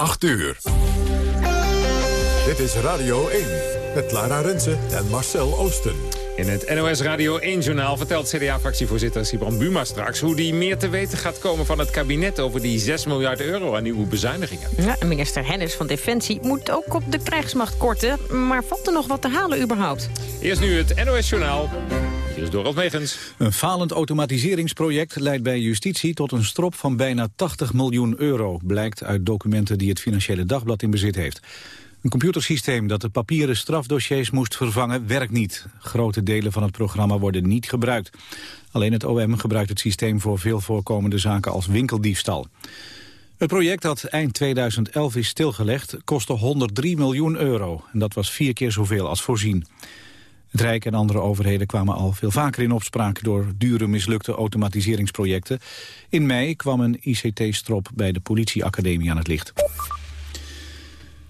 8 uur. Dit is Radio 1 met Lara Rensen en Marcel Oosten. In het NOS Radio 1-journaal vertelt CDA-fractievoorzitter Sibran Buma straks... hoe die meer te weten gaat komen van het kabinet... over die 6 miljard euro aan nieuwe bezuinigingen. Ja, minister Hennis van Defensie moet ook op de krijgsmacht korten. Maar valt er nog wat te halen überhaupt? Eerst nu het NOS-journaal. Megens. Een falend automatiseringsproject leidt bij justitie tot een strop van bijna 80 miljoen euro... blijkt uit documenten die het Financiële Dagblad in bezit heeft. Een computersysteem dat de papieren strafdossiers moest vervangen werkt niet. Grote delen van het programma worden niet gebruikt. Alleen het OM gebruikt het systeem voor veel voorkomende zaken als winkeldiefstal. Het project dat eind 2011 is stilgelegd kostte 103 miljoen euro. En dat was vier keer zoveel als voorzien. Het Rijk en andere overheden kwamen al veel vaker in opspraak... door dure mislukte automatiseringsprojecten. In mei kwam een ICT-strop bij de politieacademie aan het licht.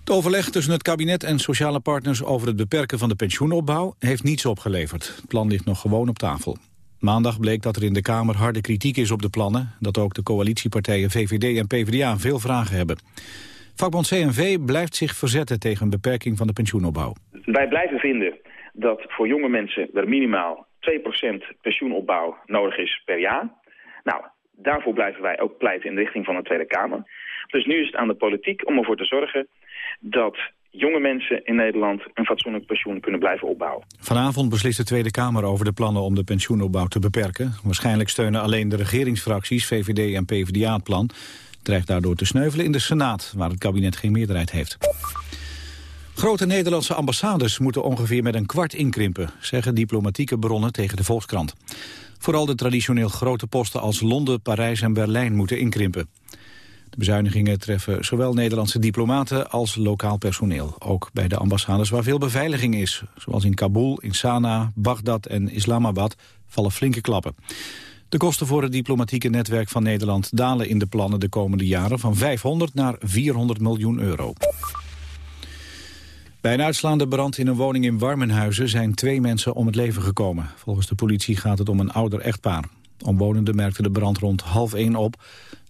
Het overleg tussen het kabinet en sociale partners over het beperken van de pensioenopbouw heeft niets opgeleverd. Het plan ligt nog gewoon op tafel. Maandag bleek dat er in de Kamer harde kritiek is op de plannen, dat ook de coalitiepartijen VVD en PvdA veel vragen hebben. Vakbond CNV blijft zich verzetten tegen een beperking van de pensioenopbouw. Wij blijven vinden dat voor jonge mensen er minimaal 2% pensioenopbouw nodig is per jaar. Nou, daarvoor blijven wij ook pleiten in de richting van de Tweede Kamer. Dus nu is het aan de politiek om ervoor te zorgen dat jonge mensen in Nederland een fatsoenlijk pensioen kunnen blijven opbouwen. Vanavond beslist de Tweede Kamer over de plannen om de pensioenopbouw te beperken. Waarschijnlijk steunen alleen de regeringsfracties, VVD en PvdA het plan. Het dreigt daardoor te sneuvelen in de Senaat, waar het kabinet geen meerderheid heeft. Grote Nederlandse ambassades moeten ongeveer met een kwart inkrimpen, zeggen diplomatieke bronnen tegen de Volkskrant. Vooral de traditioneel grote posten als Londen, Parijs en Berlijn moeten inkrimpen. De bezuinigingen treffen zowel Nederlandse diplomaten als lokaal personeel. Ook bij de ambassades waar veel beveiliging is. Zoals in Kabul, in Sanaa, Bagdad en Islamabad vallen flinke klappen. De kosten voor het diplomatieke netwerk van Nederland dalen in de plannen de komende jaren van 500 naar 400 miljoen euro. Bij een uitslaande brand in een woning in Warmenhuizen zijn twee mensen om het leven gekomen. Volgens de politie gaat het om een ouder echtpaar. Omwonenden merkten de brand rond half één op.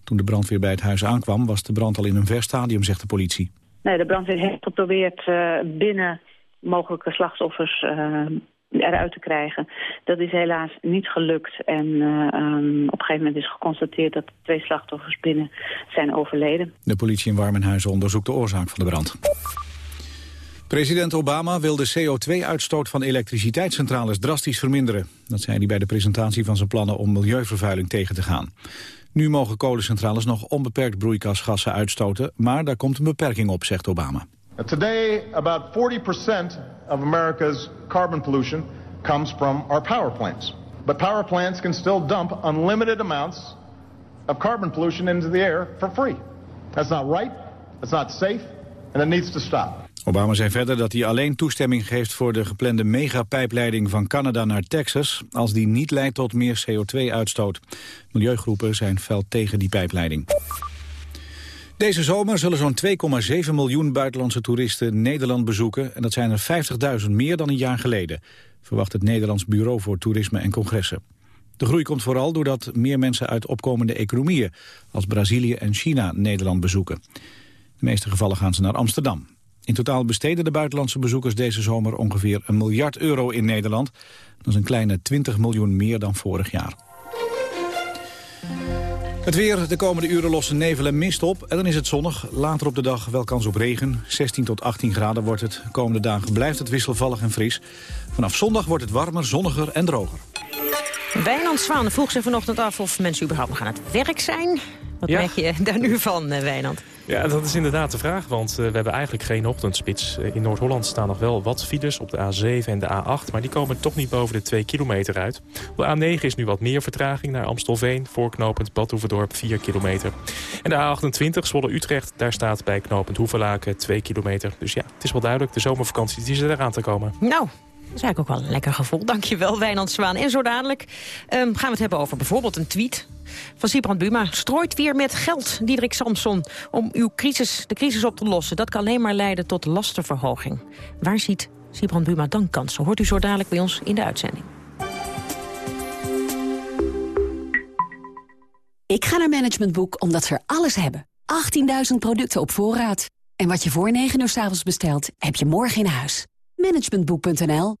Toen de brandweer bij het huis aankwam was de brand al in een ver stadium, zegt de politie. Nee, de brandweer heeft geprobeerd uh, binnen mogelijke slachtoffers uh, eruit te krijgen. Dat is helaas niet gelukt. En uh, um, op een gegeven moment is geconstateerd dat twee slachtoffers binnen zijn overleden. De politie in Warmenhuizen onderzoekt de oorzaak van de brand. President Obama wil de CO2-uitstoot van elektriciteitscentrales drastisch verminderen. Dat zei hij bij de presentatie van zijn plannen om milieuvervuiling tegen te gaan. Nu mogen kolencentrales nog onbeperkt broeikasgassen uitstoten, maar daar komt een beperking op, zegt Obama. Today, about 40% of America's carbon pollution comes from our power plants. But power plants can still dump unlimited amounts of carbon pollution into the air for free. That's not right, that's not safe, and it needs to stop. Obama zei verder dat hij alleen toestemming geeft voor de geplande megapijpleiding van Canada naar Texas, als die niet leidt tot meer CO2-uitstoot. Milieugroepen zijn fel tegen die pijpleiding. Deze zomer zullen zo'n 2,7 miljoen buitenlandse toeristen Nederland bezoeken. En dat zijn er 50.000 meer dan een jaar geleden, verwacht het Nederlands Bureau voor Toerisme en Congressen. De groei komt vooral doordat meer mensen uit opkomende economieën, als Brazilië en China, Nederland bezoeken. In de meeste gevallen gaan ze naar Amsterdam. In totaal besteden de buitenlandse bezoekers deze zomer ongeveer een miljard euro in Nederland. Dat is een kleine 20 miljoen meer dan vorig jaar. Het weer, de komende uren lossen nevel en mist op en dan is het zonnig. Later op de dag wel kans op regen. 16 tot 18 graden wordt het. De komende dagen blijft het wisselvallig en fris. Vanaf zondag wordt het warmer, zonniger en droger. Wijnand Zwaan vroeg zich vanochtend af of mensen überhaupt nog aan het werk zijn. Wat ja. merk je daar nu van, eh, Wijnand? Ja, dat is inderdaad de vraag, want uh, we hebben eigenlijk geen ochtendspits. Uh, in Noord-Holland staan nog wel wat files op de A7 en de A8... maar die komen toch niet boven de 2 kilometer uit. Op de A9 is nu wat meer vertraging naar Amstelveen... voorknopend Badhoevedorp 4 kilometer. En de A28 Zwolle-Utrecht, daar staat bij knooppunt Hoevelaken 2 kilometer. Dus ja, het is wel duidelijk, de zomervakantie die is eraan te komen. Nou, is eigenlijk ook wel een lekker gevoel. Dankjewel, Wijnand Zwaan. En zo dadelijk um, gaan we het hebben over bijvoorbeeld een tweet van Sibrand Buma. Strooit weer met geld, Diederik Samson, om uw crisis, de crisis op te lossen. Dat kan alleen maar leiden tot lastenverhoging. Waar ziet Sibrand Buma dan kansen? Hoort u zo dadelijk bij ons in de uitzending. Ik ga naar Management Boek omdat ze er alles hebben 18.000 producten op voorraad. En wat je voor 9 uur s avonds bestelt, heb je morgen in huis. Managementboek.nl.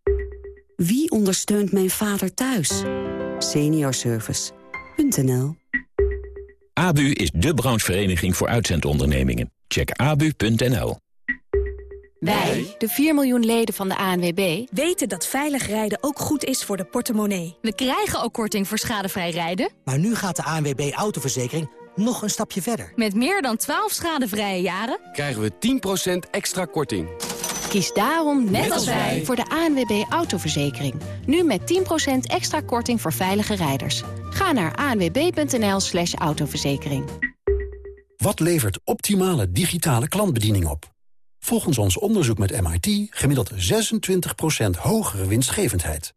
Wie ondersteunt mijn vader thuis? Seniorservice.nl ABU is de branchevereniging voor uitzendondernemingen. Check abu.nl. Wij, de 4 miljoen leden van de ANWB, weten dat veilig rijden ook goed is voor de portemonnee. We krijgen ook korting voor schadevrij rijden. Maar nu gaat de ANWB Autoverzekering nog een stapje verder. Met meer dan 12 schadevrije jaren krijgen we 10% extra korting. Kies daarom, net, als wij, voor de ANWB Autoverzekering. Nu met 10% extra korting voor veilige rijders. Ga naar anwb.nl slash autoverzekering. Wat levert optimale digitale klantbediening op? Volgens ons onderzoek met MIT gemiddeld 26% hogere winstgevendheid.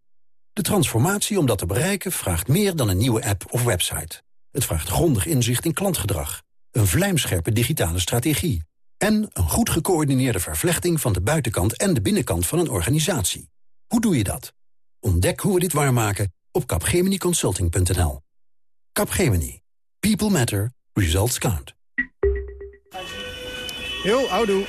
De transformatie om dat te bereiken vraagt meer dan een nieuwe app of website. Het vraagt grondig inzicht in klantgedrag, een vlijmscherpe digitale strategie... en een goed gecoördineerde vervlechting van de buitenkant en de binnenkant van een organisatie. Hoe doe je dat? Ontdek hoe we dit waarmaken op capgeminiconsulting.nl. Capgemini. People matter. Results count. Yo, houdoe.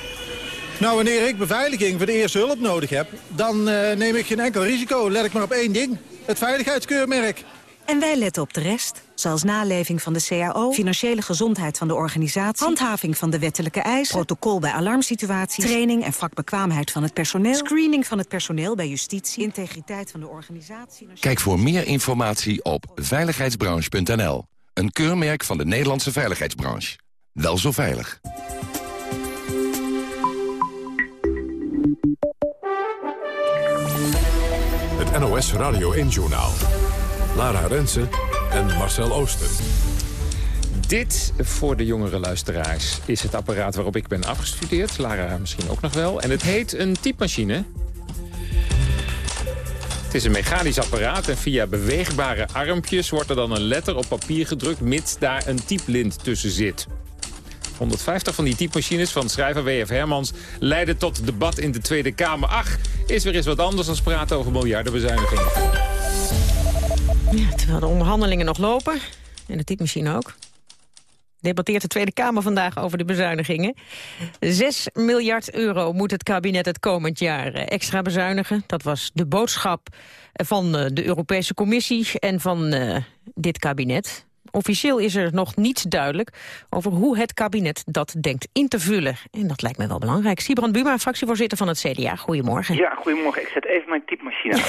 Nou, wanneer ik beveiliging voor de eerste hulp nodig heb... dan uh, neem ik geen enkel risico. Let ik maar op één ding. Het veiligheidskeurmerk. En wij letten op de rest, zoals naleving van de CAO... financiële gezondheid van de organisatie... handhaving van de wettelijke eisen... protocol bij alarmsituaties... training en vakbekwaamheid van het personeel... screening van het personeel bij justitie... integriteit van de organisatie... Kijk voor meer informatie op veiligheidsbranche.nl. Een keurmerk van de Nederlandse veiligheidsbranche. Wel zo veilig. Het NOS Radio 1-journaal. Lara Rensen en Marcel Ooster. Dit, voor de jongere luisteraars, is het apparaat waarop ik ben afgestudeerd. Lara misschien ook nog wel. En het heet een typemachine. Het is een mechanisch apparaat en via beweegbare armpjes wordt er dan een letter op papier gedrukt... mits daar een typlint tussen zit. 150 van die typemachines van schrijver W.F. Hermans leiden tot debat in de Tweede Kamer. Ach, is weer eens wat anders dan praten over miljardenbezuinigingen. Ja, terwijl de onderhandelingen nog lopen, en de typemachine ook... debatteert de Tweede Kamer vandaag over de bezuinigingen. 6 miljard euro moet het kabinet het komend jaar eh, extra bezuinigen. Dat was de boodschap van eh, de Europese Commissie en van uh, dit kabinet. Officieel is er nog niets duidelijk over hoe het kabinet dat denkt in te vullen. En dat lijkt me wel belangrijk. Sibrand Buma, fractievoorzitter van het CDA. Goedemorgen. Ja, goedemorgen. Ik zet even mijn typemachine aan.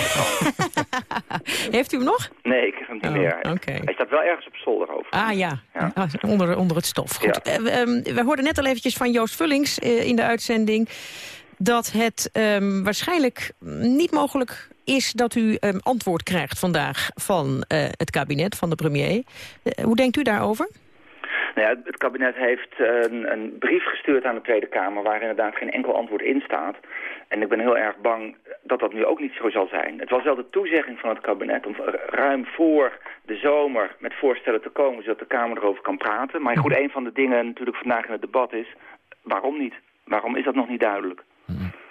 Heeft u hem nog? Nee, ik heb hem niet oh, meer. Okay. Hij staat wel ergens op zolder over. Ah ja, ja. Ah, onder, onder het stof. Goed. Ja. Uh, um, we hoorden net al eventjes van Joost Vullings uh, in de uitzending dat het um, waarschijnlijk niet mogelijk is dat u um, antwoord krijgt vandaag van uh, het kabinet, van de premier. Uh, hoe denkt u daarover? Nou ja, het kabinet heeft een, een, brief gestuurd aan de Tweede Kamer... waar inderdaad geen enkel antwoord in staat. En ik ben heel erg bang dat dat nu ook niet zo zal zijn. Het was wel de toezegging van het kabinet om ruim voor de zomer met voorstellen te komen... zodat de Kamer erover kan praten. Maar goed, een van de dingen natuurlijk vandaag in het debat is... waarom niet? Waarom is dat nog niet duidelijk?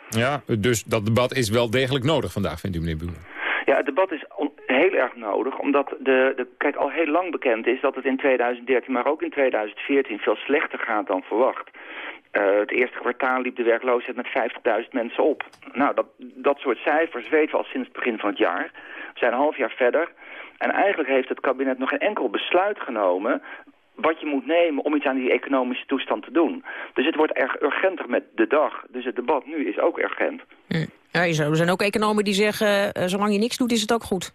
Ja, dus dat debat is wel degelijk nodig vandaag, vindt u meneer Buren? Ja, het debat is heel erg nodig, omdat de, de, kijk, al heel lang bekend is dat het in 2013, maar ook in 2014 veel slechter gaat dan verwacht. Uh, het eerste kwartaal liep de werkloosheid met 50.000 mensen op. Nou, dat, dat soort cijfers weten we al sinds het begin van het jaar. We zijn een half jaar verder. En eigenlijk heeft het kabinet nog geen enkel besluit genomen wat je moet nemen om iets aan die economische toestand te doen. Dus het wordt erg urgenter met de dag. Dus het debat nu is ook urgent. Hm. Ja, er zijn ook economen die zeggen, uh, zolang je niks doet is het ook goed.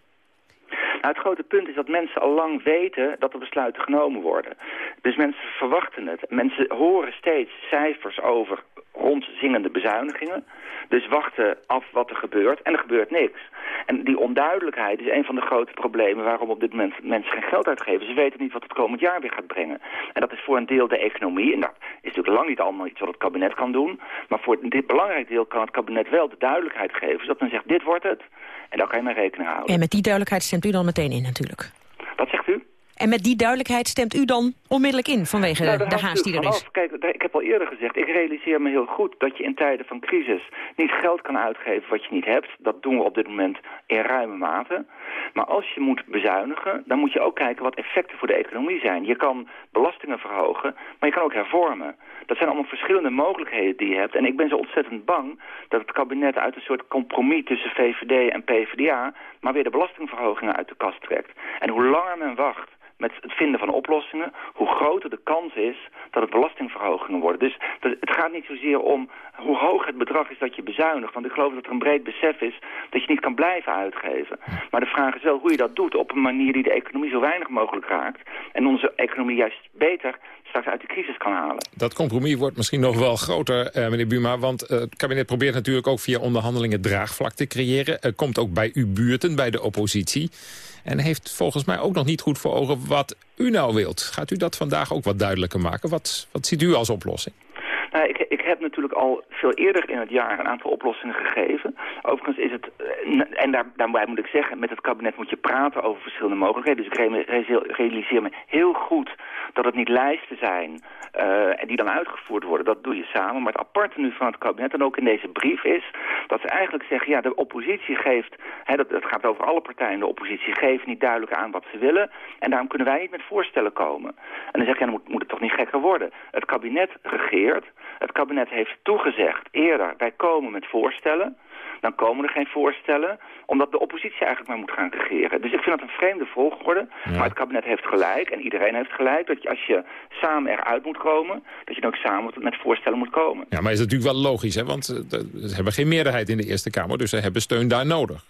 Nou, het grote punt is dat mensen al lang weten dat er besluiten genomen worden. Dus mensen verwachten het. Mensen horen steeds cijfers over rondzingende bezuinigingen. Dus wachten af wat er gebeurt en er gebeurt niks. En die onduidelijkheid is een van de grote problemen waarom op dit moment mensen geen geld uitgeven. Ze weten niet wat het komend jaar weer gaat brengen. En dat is voor een deel de economie. En dat is natuurlijk lang niet allemaal iets wat het kabinet kan doen. Maar voor dit belangrijk deel kan het kabinet wel de duidelijkheid geven. Zodat men zegt, dit wordt het. En daar kan je mee rekening houden. En met die duidelijkheid stemt u dan meteen in natuurlijk. Wat zegt u? En met die duidelijkheid stemt u dan onmiddellijk in vanwege Nou, de haast die er is? Kijk, ik heb al eerder gezegd, ik realiseer me heel goed dat je in tijden van crisis niet geld kan uitgeven wat je niet hebt. Dat doen we op dit moment in ruime mate. Maar als je moet bezuinigen, dan moet je ook kijken wat effecten voor de economie zijn. Je kan belastingen verhogen, maar je kan ook hervormen. Dat zijn allemaal verschillende mogelijkheden die je hebt. En ik ben zo ontzettend bang dat het kabinet uit een soort compromis tussen VVD en PvdA... maar weer de belastingverhogingen uit de kast trekt. En hoe langer men wacht met het vinden van oplossingen... hoe groter de kans is dat het belastingverhogingen worden. Dus het gaat niet zozeer om hoe hoog het bedrag is dat je bezuinigt. Want ik geloof dat er een breed besef is dat je niet kan blijven uitgeven. Maar de vraag is wel hoe je dat doet op een manier die de economie zo weinig mogelijk raakt. En onze economie juist beter uit de crisis kan halen. Dat compromis wordt misschien nog wel groter, eh, meneer Buma. Want eh, het kabinet probeert natuurlijk ook via onderhandelingen draagvlak te creëren. Het komt ook bij uw buurten, bij de oppositie. En heeft volgens mij ook nog niet goed voor ogen wat u nou wilt. Gaat u dat vandaag ook wat duidelijker maken? Wat, wat ziet u als oplossing? Nou, ik, ik heb natuurlijk al veel eerder in het jaar een aantal oplossingen gegeven. Overigens is het, eh, en daar, daarbij moet ik zeggen, met het kabinet moet je praten over verschillende mogelijkheden. Dus ik re- re- realiseer me heel goed dat het niet lijsten zijn eh, en die dan uitgevoerd worden. Dat doe je samen. Maar het aparte nu van het kabinet en ook in deze brief is dat ze eigenlijk zeggen, ja, de oppositie geeft, hè, dat, gaat over alle partijen, de oppositie geeft niet duidelijk aan wat ze willen. En daarom kunnen wij niet met voorstellen komen. En dan zeg je, ja, dan moet, moet het toch niet gekker worden. Het kabinet regeert. Het kabinet heeft toegezegd eerder, wij komen met voorstellen. Dan komen er geen voorstellen, omdat de oppositie eigenlijk maar moet gaan regeren. Dus ik vind dat een vreemde volgorde. Maar het kabinet heeft gelijk, en iedereen heeft gelijk... dat je, als je samen eruit moet komen, dat je dan ook samen met voorstellen moet komen. Ja, maar is natuurlijk wel logisch, hè? want eh, ze hebben geen meerderheid in de Eerste Kamer. Dus ze hebben steun daar nodig.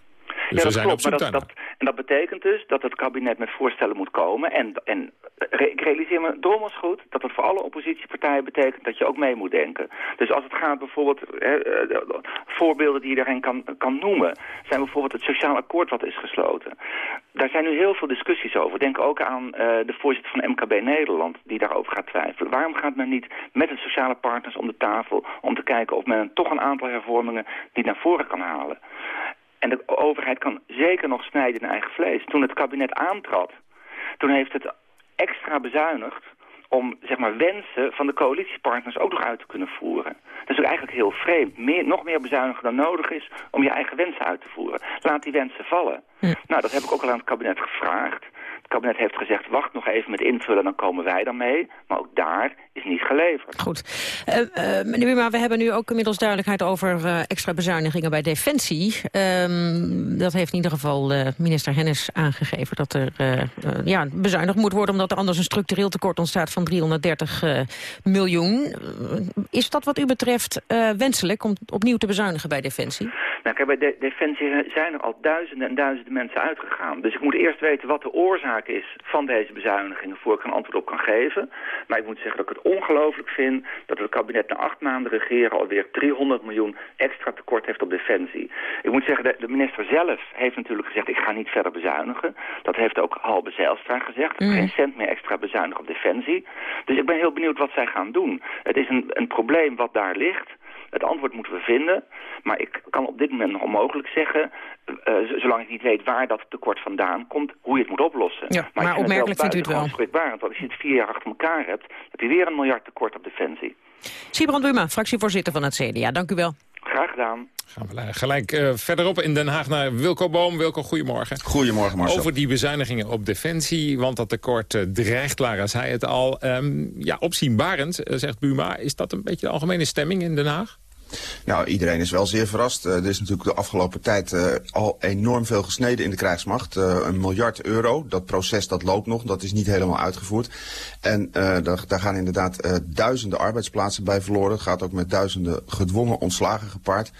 Dus ja, dat klopt, op maar dat, en dat betekent dus dat het kabinet met voorstellen moet komen. En, en ik realiseer me drommels goed dat het voor alle oppositiepartijen betekent dat je ook mee moet denken. Dus als het gaat bijvoorbeeld, hè, eh, de- de voorbeelden die je daarin kan, kan noemen, zijn bijvoorbeeld het sociaal akkoord wat is gesloten. Daar zijn nu heel veel discussies over. Denk ook aan eh, de voorzitter van MKB Nederland die daarover gaat twijfelen. Waarom gaat men niet met de sociale partners om de tafel om te kijken of men toch een aantal hervormingen niet naar voren kan halen? En de overheid kan zeker nog snijden in eigen vlees. Toen het kabinet aantrad, toen heeft het extra bezuinigd om zeg maar, wensen van de coalitiepartners ook nog uit te kunnen voeren. Dat is ook eigenlijk heel vreemd. Meer, nog meer bezuinigen dan nodig is om je eigen wensen uit te voeren. Laat die wensen vallen. Nou, dat heb ik ook al aan het kabinet gevraagd. Kabinet heeft gezegd, wacht nog even met invullen, dan komen wij dan mee. Maar ook daar is niet geleverd. Goed. Eh, meneer we hebben nu ook inmiddels duidelijkheid over eh, extra bezuinigingen bij Defensie. Ehm, dat heeft in ieder geval minister Hennis aangegeven dat er ja, bezuinigd moet worden... omdat er anders een structureel tekort ontstaat van 330 eh, miljoen. Is dat wat u betreft wenselijk om opnieuw te bezuinigen bij Defensie? Nou, kijk, bij de Defensie zijn er al duizenden en duizenden mensen uitgegaan. Dus ik moet eerst weten wat de oorzaak is van deze bezuinigingen... voor ik een antwoord op kan geven. Maar ik moet zeggen dat ik het ongelooflijk vind... dat het kabinet na acht maanden regeren alweer 300 miljoen extra tekort heeft op Defensie. Ik moet zeggen, de, de minister zelf heeft natuurlijk gezegd... ik ga niet verder bezuinigen. Dat heeft ook Halbe Zijlstra gezegd. Mm. Geen cent meer extra bezuinigen op Defensie. Dus ik ben heel benieuwd wat zij gaan doen. Het is een, een probleem wat daar ligt... Het antwoord moeten we vinden, maar ik kan op dit moment nog onmogelijk zeggen... eh, z- zolang ik niet weet waar dat tekort vandaan komt, hoe je het moet oplossen. Ja, maar opmerkelijk vindt u het wel. want als je het vier jaar achter elkaar hebt... heb je weer een miljard tekort op Defensie. Sibrand Buma, fractievoorzitter van het CDA. Dank u wel. Graag gedaan. Gaan we eh, gelijk eh, verderop in Den Haag naar Wilco Boom. Wilco, goedemorgen. Goedemorgen, Marcel. Over die bezuinigingen op Defensie, want dat tekort eh, dreigt, Lara zei het al. Ehm, ja, opzienbarend, zegt Buma. Is dat een beetje de algemene stemming in Den Haag? Nou, iedereen is wel zeer verrast. Eh, er is natuurlijk de afgelopen tijd eh, al enorm veel gesneden in de krijgsmacht. Eh, een miljard euro. Dat proces dat loopt nog. Dat is niet helemaal uitgevoerd. En daar, daar gaan inderdaad duizenden arbeidsplaatsen bij verloren. Het gaat ook met duizenden gedwongen ontslagen gepaard.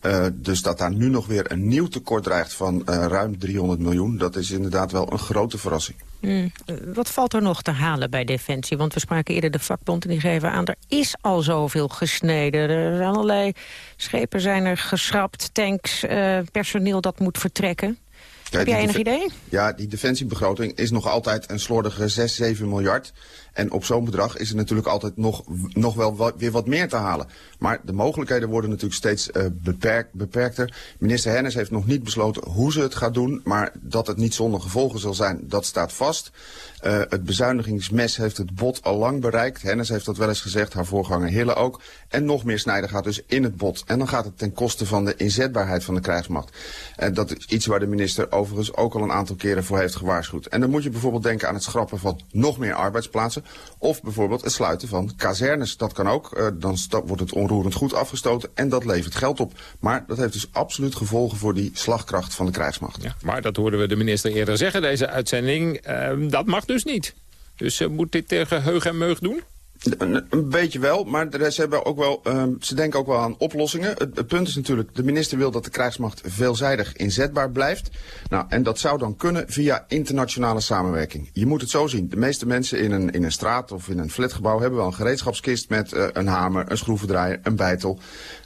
Eh, dus dat daar nu nog weer een nieuw tekort dreigt van eh, ruim 300 miljoen. Dat is inderdaad wel een grote verrassing. Hmm. Wat valt er nog te halen bij Defensie? Want we spraken eerder de vakbond en die geven aan... er is al zoveel gesneden. Er zijn allerlei schepen zijn er geschrapt, tanks, uh, personeel dat moet vertrekken. Heb jij enig idee? Ja, die defensiebegroting is nog altijd een slordige 6, 7 miljard. En op zo'n bedrag is er natuurlijk altijd nog, nog wel weer wat meer te halen. Maar de mogelijkheden worden natuurlijk steeds uh, beperkt, beperkter. Minister Hennis heeft nog niet besloten hoe ze het gaat doen. Maar dat het niet zonder gevolgen zal zijn, dat staat vast. Uh, het bezuinigingsmes heeft het bot al lang bereikt. Hennis heeft dat wel eens gezegd, haar voorganger Hille ook. En nog meer snijden gaat dus in het bot. En dan gaat het ten koste van de inzetbaarheid van de krijgsmacht. En dat is iets waar de minister overigens ook al een aantal keren voor heeft gewaarschuwd. En dan moet je bijvoorbeeld denken aan het schrappen van nog meer arbeidsplaatsen. Of bijvoorbeeld het sluiten van kazernes. Dat kan ook. Uh, dan wordt het onroerend goed afgestoten en dat levert geld op. Maar dat heeft dus absoluut gevolgen voor die slagkracht van de krijgsmacht. Ja, maar dat hoorden we de minister eerder zeggen, deze uitzending. Uh, dat mag dus niet. Dus uh, moet dit tegen heug en meug doen? Een, beetje wel, maar ze, hebben ook wel, um, ze denken ook wel aan oplossingen. Het, punt is natuurlijk, de minister wil dat de krijgsmacht veelzijdig inzetbaar blijft. Nou, en dat zou dan kunnen via internationale samenwerking. Je moet het zo zien, de meeste mensen in een, in een straat of in een flatgebouw hebben wel een gereedschapskist met uh, een hamer, een schroevendraaier, een bijtel.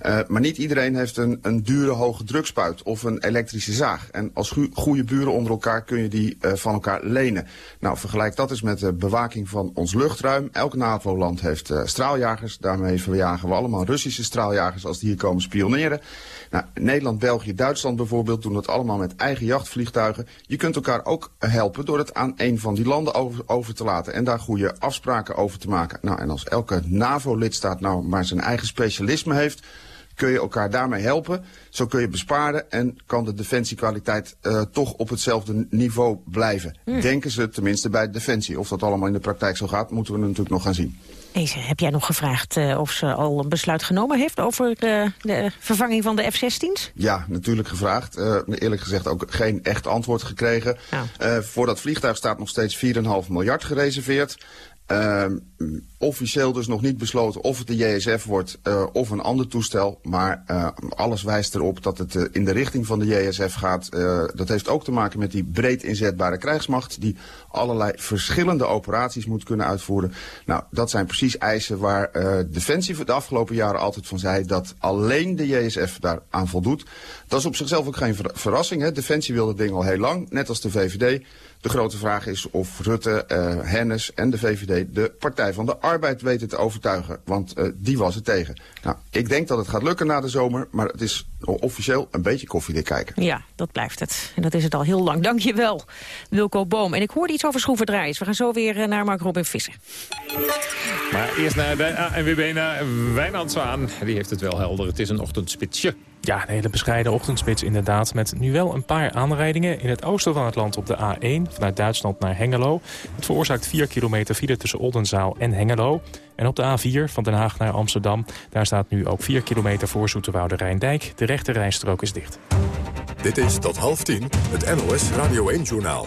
Uh, maar niet iedereen heeft een, een dure hoge drukspuit of een elektrische zaag. En als goede buren onder elkaar kun je die uh, van elkaar lenen. Nou, vergelijk dat eens met de bewaking van ons luchtruim. Elke NAVO land heeft uh, straaljagers. Daarmee verjagen we allemaal Russische straaljagers als die hier komen spioneren. Nou, Nederland, België, Duitsland bijvoorbeeld doen dat allemaal met eigen jachtvliegtuigen. Je kunt elkaar ook helpen door het aan een van die landen over, over te laten. En daar goede afspraken over te maken. Nou, en als elke NAVO-lidstaat nou maar zijn eigen specialisme heeft kun je elkaar daarmee helpen. Zo kun je besparen en kan de defensiekwaliteit uh, toch op hetzelfde niveau blijven. Hmm. Denken ze tenminste bij Defensie. Of dat allemaal in de praktijk zo gaat, moeten we natuurlijk nog gaan zien. Deze, heb jij nog gevraagd uh, of ze al een besluit genomen heeft over uh, de vervanging van de F-16's? Ja, natuurlijk gevraagd. Uh, eerlijk gezegd ook geen echt antwoord gekregen. Ja. voor dat vliegtuig staat nog steeds 4,5 miljard gereserveerd. Uh, officieel dus nog niet besloten of het de JSF wordt uh, of een ander toestel. Maar uh, alles wijst erop dat het uh, in de richting van de JSF gaat. dat heeft ook te maken met die breed inzetbare krijgsmacht... die allerlei verschillende operaties moet kunnen uitvoeren. Nou, dat zijn precies eisen waar Defensie de afgelopen jaren altijd van zei... dat alleen de JSF daar aan voldoet. Dat is op zichzelf ook geen ver verrassing. Hè? Defensie wil dat ding al heel lang, net als de VVD... De grote vraag is of Rutte, uh, Hennis en de VVD de Partij van de Arbeid weten te overtuigen. Want uh, die was er tegen. Nou, ik denk dat het gaat lukken na de zomer, maar het is officieel een beetje koffiedik kijken. Ja, dat blijft het. En dat is het al heel lang. Dankjewel, Wilco Boom. En ik hoorde iets over schroevendraaiers. We gaan zo weer uh, naar Mark Robin Visser. Maar eerst naar de ANWB, naar Wijnand Zwaan. Die heeft het wel helder. Het is een ochtendspitsje. Ja, een hele bescheiden ochtendspits inderdaad. Met nu wel een paar aanrijdingen in het oosten van het land op de A1... vanuit Duitsland naar Hengelo. Het veroorzaakt 4 kilometer file tussen Oldenzaal en Hengelo. En op de A4 van Den Haag naar Amsterdam... daar staat nu ook 4 kilometer voor Zoeterwoude Rijndijk. De rechte rijstrook is dicht. Dit is tot half tien het NOS Radio 1-journaal.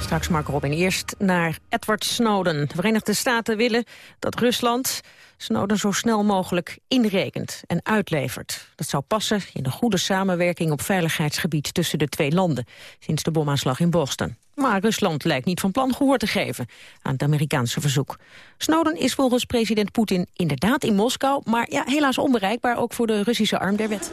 Straks Mark Robin. Eerst naar Edward Snowden. De Verenigde Staten willen dat Rusland Snowden zo snel mogelijk inrekent en uitlevert. Dat zou passen in de goede samenwerking op veiligheidsgebied tussen de twee landen, sinds de bomaanslag in Boston. Maar Rusland lijkt niet van plan gehoor te geven aan het Amerikaanse verzoek. Snowden is volgens president Poetin inderdaad in Moskou, maar ja, helaas onbereikbaar ook voor de Russische arm der wet.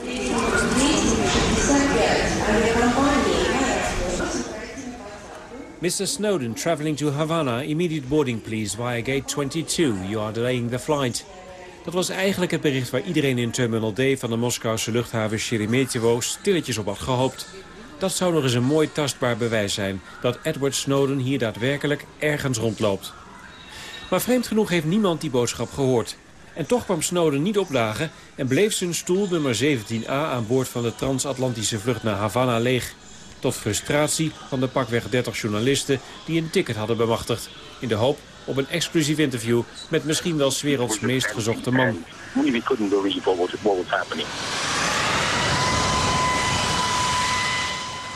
Mr. Snowden travelling to Havana, immediate boarding please via gate 22. You are delaying the flight. Dat was eigenlijk het bericht waar iedereen in Terminal D van de Moskouse luchthaven Sheremetyevo stilletjes op had gehoopt. Dat zou nog eens een mooi tastbaar bewijs zijn dat Edward Snowden hier daadwerkelijk ergens rondloopt. Maar vreemd genoeg heeft niemand die boodschap gehoord. En toch kwam Snowden niet opdagen en bleef zijn stoel nummer 17a aan boord van de transatlantische vlucht naar Havana leeg. Tot frustratie van de pakweg 30 journalisten die een ticket hadden bemachtigd. In de hoop op een exclusief interview met misschien wel 's werelds meest gezochte man.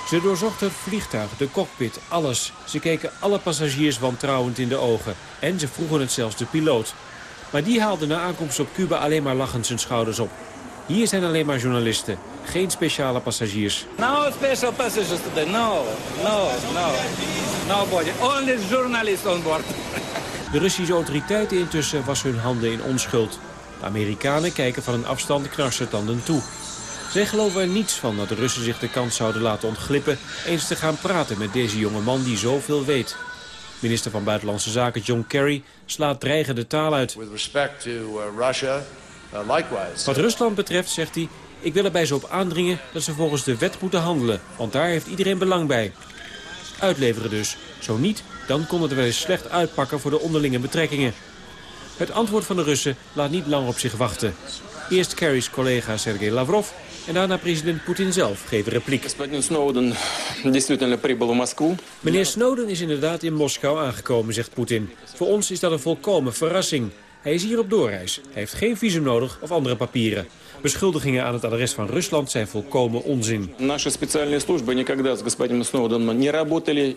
Ze doorzochten het vliegtuig, de cockpit, alles. Ze keken alle passagiers wantrouwend in de ogen. En ze vroegen het zelfs de piloot. Maar die haalde na aankomst op Cuba alleen maar lachend zijn schouders op. Hier zijn alleen maar journalisten, geen speciale passagiers. No special passengers today. No, no, no. Nobody. Only journalists on board. De Russische autoriteiten intussen wassen hun handen in onschuld. De Amerikanen kijken van een afstand knarsetanden toe. Zij geloven er niets van dat de Russen zich de kans zouden laten ontglippen... eens te gaan praten met deze jonge man die zoveel weet. Minister van Buitenlandse Zaken John Kerry slaat dreigende taal uit. With respect to uh, Russia. Wat Rusland betreft, zegt hij... ik wil er bij ze op aandringen dat ze volgens de wet moeten handelen. Want daar heeft iedereen belang bij. Uitleveren dus. Zo niet, dan kon het wel eens slecht uitpakken voor de onderlinge betrekkingen. Het antwoord van de Russen laat niet lang op zich wachten. Eerst Kerry's collega Sergei Lavrov en daarna president Poetin zelf geeft repliek. Meneer Snowden is inderdaad in Moskou aangekomen, zegt Poetin. Voor ons is dat een volkomen verrassing. Hij is hier op doorreis. Hij heeft geen visum nodig of andere papieren. Beschuldigingen aan het adres van Rusland zijn volkomen onzin.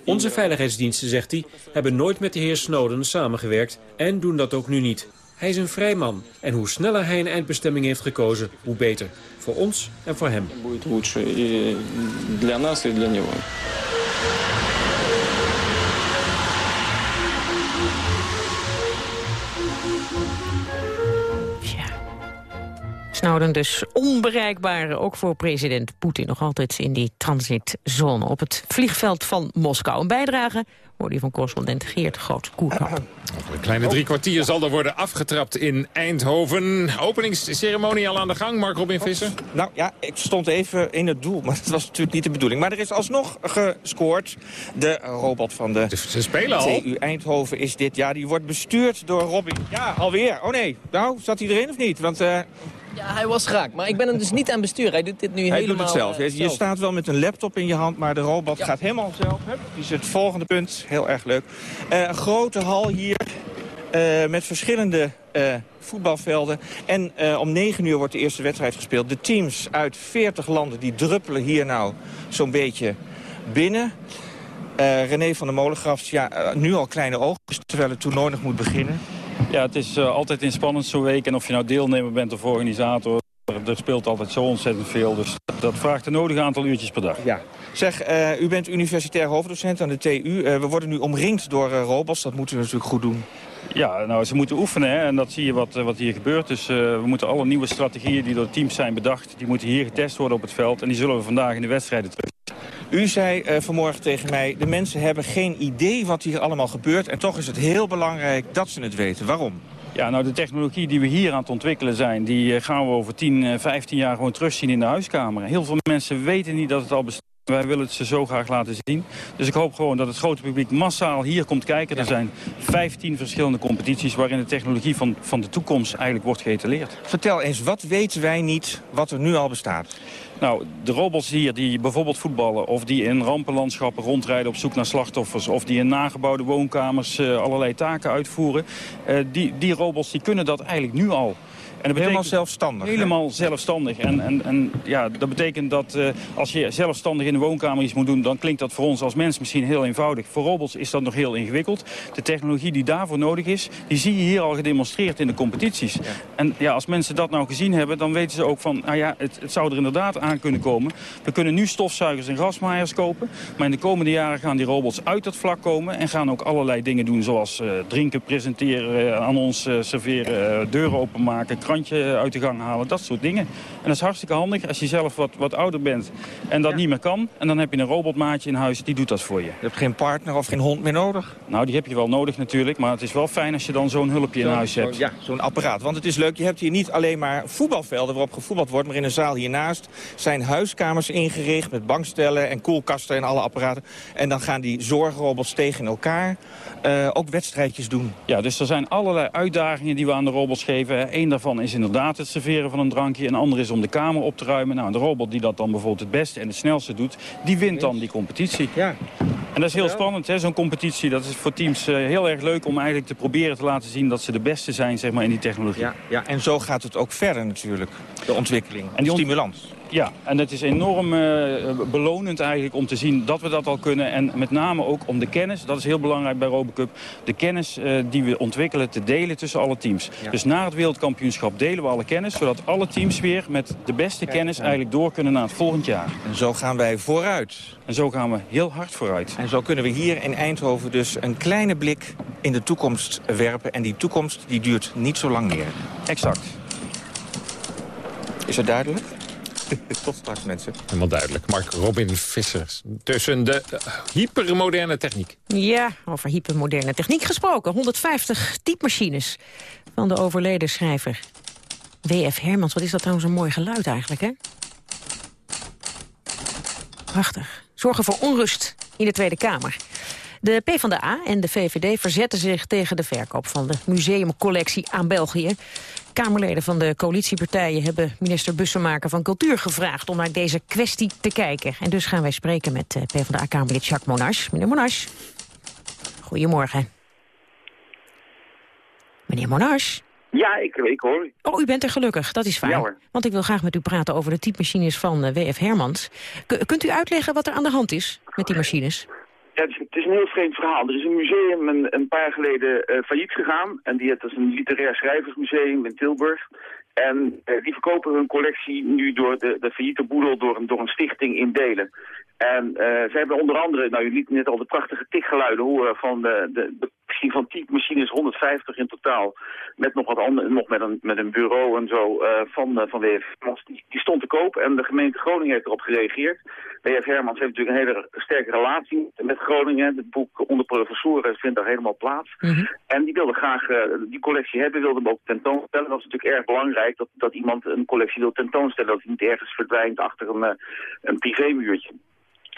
Onze veiligheidsdiensten, zegt hij, hebben nooit met de heer Snowden samengewerkt en doen dat ook nu niet. Hij is een vrij man. En hoe sneller hij een eindbestemming heeft gekozen, hoe beter. Voor ons en voor hem. Snowden dus onbereikbaar, ook voor president Poetin. Nog altijd in die transitzone op het vliegveld van Moskou. Een bijdrage hoorde je van correspondent Geert Groot-Koerkamp. Over een kleine drie kwartier zal er worden afgetrapt in Eindhoven. Openingsceremonie al aan de gang, Mark Robin Visser. Nou ja, ik stond even in het doel, maar dat was natuurlijk niet de bedoeling. Maar er is alsnog gescoord. De robot van de Ze spelen al. TU Eindhoven is dit jaar. Die wordt bestuurd door Robin. Ja, alweer. Oh nee, nou, zat hij erin of niet? Want... Uh, ja, hij was raak. Maar ik ben hem dus niet aan bestuur. Hij doet dit nu hij helemaal doet het zelf. uh, je staat wel met een laptop in je hand, maar de robot Ja. gaat helemaal zelf. Hup, Die is het volgende punt. Heel erg leuk. Eh, grote hal hier eh, met verschillende eh, voetbalvelden. En eh, om 9 uur wordt de eerste wedstrijd gespeeld. De teams uit 40 landen die druppelen hier nou zo'n beetje binnen. Eh, René van der Molengrafs, ja, eh, nu al kleine oogjes, terwijl het toernooi nog moet beginnen. Ja, het is eh, altijd inspannend zo'n week. En of je nou deelnemer bent of organisator, er, speelt altijd zo ontzettend veel. Dus dat vraagt een nodig aantal uurtjes per dag. Ja. Zeg, eh, u bent universitair hoofddocent aan de TU. Eh, we worden nu omringd door robots. Dat moeten we natuurlijk goed doen. Ja, nou, ze moeten oefenen hè, en dat zie je wat, eh, wat hier gebeurt. Dus eh, we moeten alle nieuwe strategieën die door de teams zijn bedacht... die moeten hier getest worden op het veld. En die zullen we vandaag in de wedstrijden terug. U zei eh, vanmorgen tegen mij, de mensen hebben geen idee wat hier allemaal gebeurt. En toch is het heel belangrijk dat ze het weten. Waarom? Ja, nou de technologie die we hier aan het ontwikkelen zijn... die gaan we over 10, eh, 15 jaar gewoon terugzien in de huiskamer. Heel veel mensen weten niet dat het al bestaat. Wij willen het ze zo graag laten zien. Dus ik hoop gewoon dat het grote publiek massaal hier komt kijken. Er zijn 15 verschillende competities waarin de technologie van, van de toekomst eigenlijk wordt geëtaleerd. Vertel eens, wat weten wij niet wat er nu al bestaat? Nou, de robots hier die bijvoorbeeld voetballen... of die in rampenlandschappen rondrijden op zoek naar slachtoffers... of die in nagebouwde woonkamers eh, allerlei taken uitvoeren... eh, die, die robots die kunnen dat eigenlijk nu al. En dat Helemaal zelfstandig, hè? Helemaal zelfstandig. En, en, en ja, dat betekent dat eh, als je zelfstandig in de woonkamer iets moet doen... dan klinkt dat voor ons als mens misschien heel eenvoudig. Voor robots is dat nog heel ingewikkeld. De technologie die daarvoor nodig is, die zie je hier al gedemonstreerd in de competities. En ja, als mensen dat nou gezien hebben, dan weten ze ook van... nou ja, het, het zou er inderdaad aan kunnen komen. We kunnen nu stofzuigers en grasmaaiers kopen... maar in de komende jaren gaan die robots uit dat vlak komen... en gaan ook allerlei dingen doen, zoals eh, drinken presenteren... eh, aan ons serveren, deuren openmaken, krantje uit de gang halen, dat soort dingen. En dat is hartstikke handig als je zelf wat, wat ouder bent en dat niet meer kan. En dan heb je een robotmaatje in huis, die doet dat voor je. Je hebt geen partner of geen hond meer nodig? Nou, die heb je wel nodig natuurlijk, maar het is wel fijn als je dan zo'n hulpje in huis hebt. Ja, zo'n apparaat. Want het is leuk, je hebt hier niet alleen maar voetbalvelden waarop gevoetbald wordt... maar in een zaal hiernaast zijn huiskamers ingericht met bankstellen en koelkasten en alle apparaten. En dan gaan die zorgrobots tegen elkaar eh, ook wedstrijdjes doen. Ja, dus er zijn allerlei uitdagingen die we aan de robots geven. Eén daarvan is inderdaad het serveren van een drankje. Een ander is om de kamer op te ruimen. Nou, de robot die dat dan bijvoorbeeld het beste en het snelste doet... die wint dan die competitie. Ja. En dat is heel spannend, hè, zo'n competitie. Dat is voor teams eh, heel erg leuk om eigenlijk te proberen te laten zien... dat ze de beste zijn zeg maar, in die technologie. Ja, ja, en zo gaat het ook verder natuurlijk, de ontwikkeling, En die ont- stimulans. Ja, en het is enorm uh, belonend eigenlijk om te zien dat we dat al kunnen. En met name ook om de kennis, dat is heel belangrijk bij Robocup... de kennis uh, die we ontwikkelen te delen tussen alle teams. Dus na het wereldkampioenschap delen we alle kennis... zodat alle teams weer met de beste kennis eigenlijk door kunnen naar het volgend jaar. En zo gaan wij vooruit. En zo gaan we heel hard vooruit. En zo kunnen we hier in Eindhoven dus een kleine blik in de toekomst werpen. En die toekomst die duurt niet zo lang meer. Exact. Is het duidelijk? Tot straks, mensen. Helemaal duidelijk. Mark Robin Vissers. Tussen de uh, hypermoderne techniek. Ja, over hypermoderne techniek gesproken. 150 typemachines van de overleden schrijver W.F. Hermans. Wat is dat trouwens een mooi geluid eigenlijk, hè? Prachtig. Zorgen voor onrust in de Tweede Kamer. De PvdA en de VVD verzetten zich tegen de verkoop van de museumcollectie aan België. Kamerleden van de coalitiepartijen hebben minister Bussemaker van Cultuur gevraagd om naar deze kwestie te kijken. En dus gaan wij spreken met eh, PvdA-kamerlid Jacques Monash. Meneer Monash, goedemorgen. Meneer Monash. Ja, ik, ik hoor. Oh, u bent er gelukkig. Dat is fijn. Ja. Want ik wil graag met u praten over de typemachines van uh, W.F. Hermans. K kunt u uitleggen wat er aan de hand is met die machines? Ja, het, is, een heel vreemd verhaal. Er is een museum een, een paar jaar geleden uh, failliet gegaan. En die, het is een literair schrijversmuseum in Tilburg. En uh, die verkopen hun collectie nu door de, de failliete boedel door een, door een stichting in delen. En uh, ze hebben onder andere, nou je liet net al de prachtige tikgeluiden horen van de, de, de misschien van 10 machines, 150 in totaal. Met nog wat andere, nog met een, met een bureau en zo uh, van, uh, van WF Hermans. Die, die stond te koop en de gemeente Groningen heeft erop gereageerd. WF Hermans heeft natuurlijk een hele sterke relatie met Groningen. Het boek onder professoren vindt daar helemaal plaats. Mm -hmm. En die wilde graag die collectie hebben, wilde hem ook tentoonstellen. Dat is natuurlijk erg belangrijk dat, dat iemand een collectie wil tentoonstellen. Dat hij niet ergens verdwijnt achter een, een privémuurtje.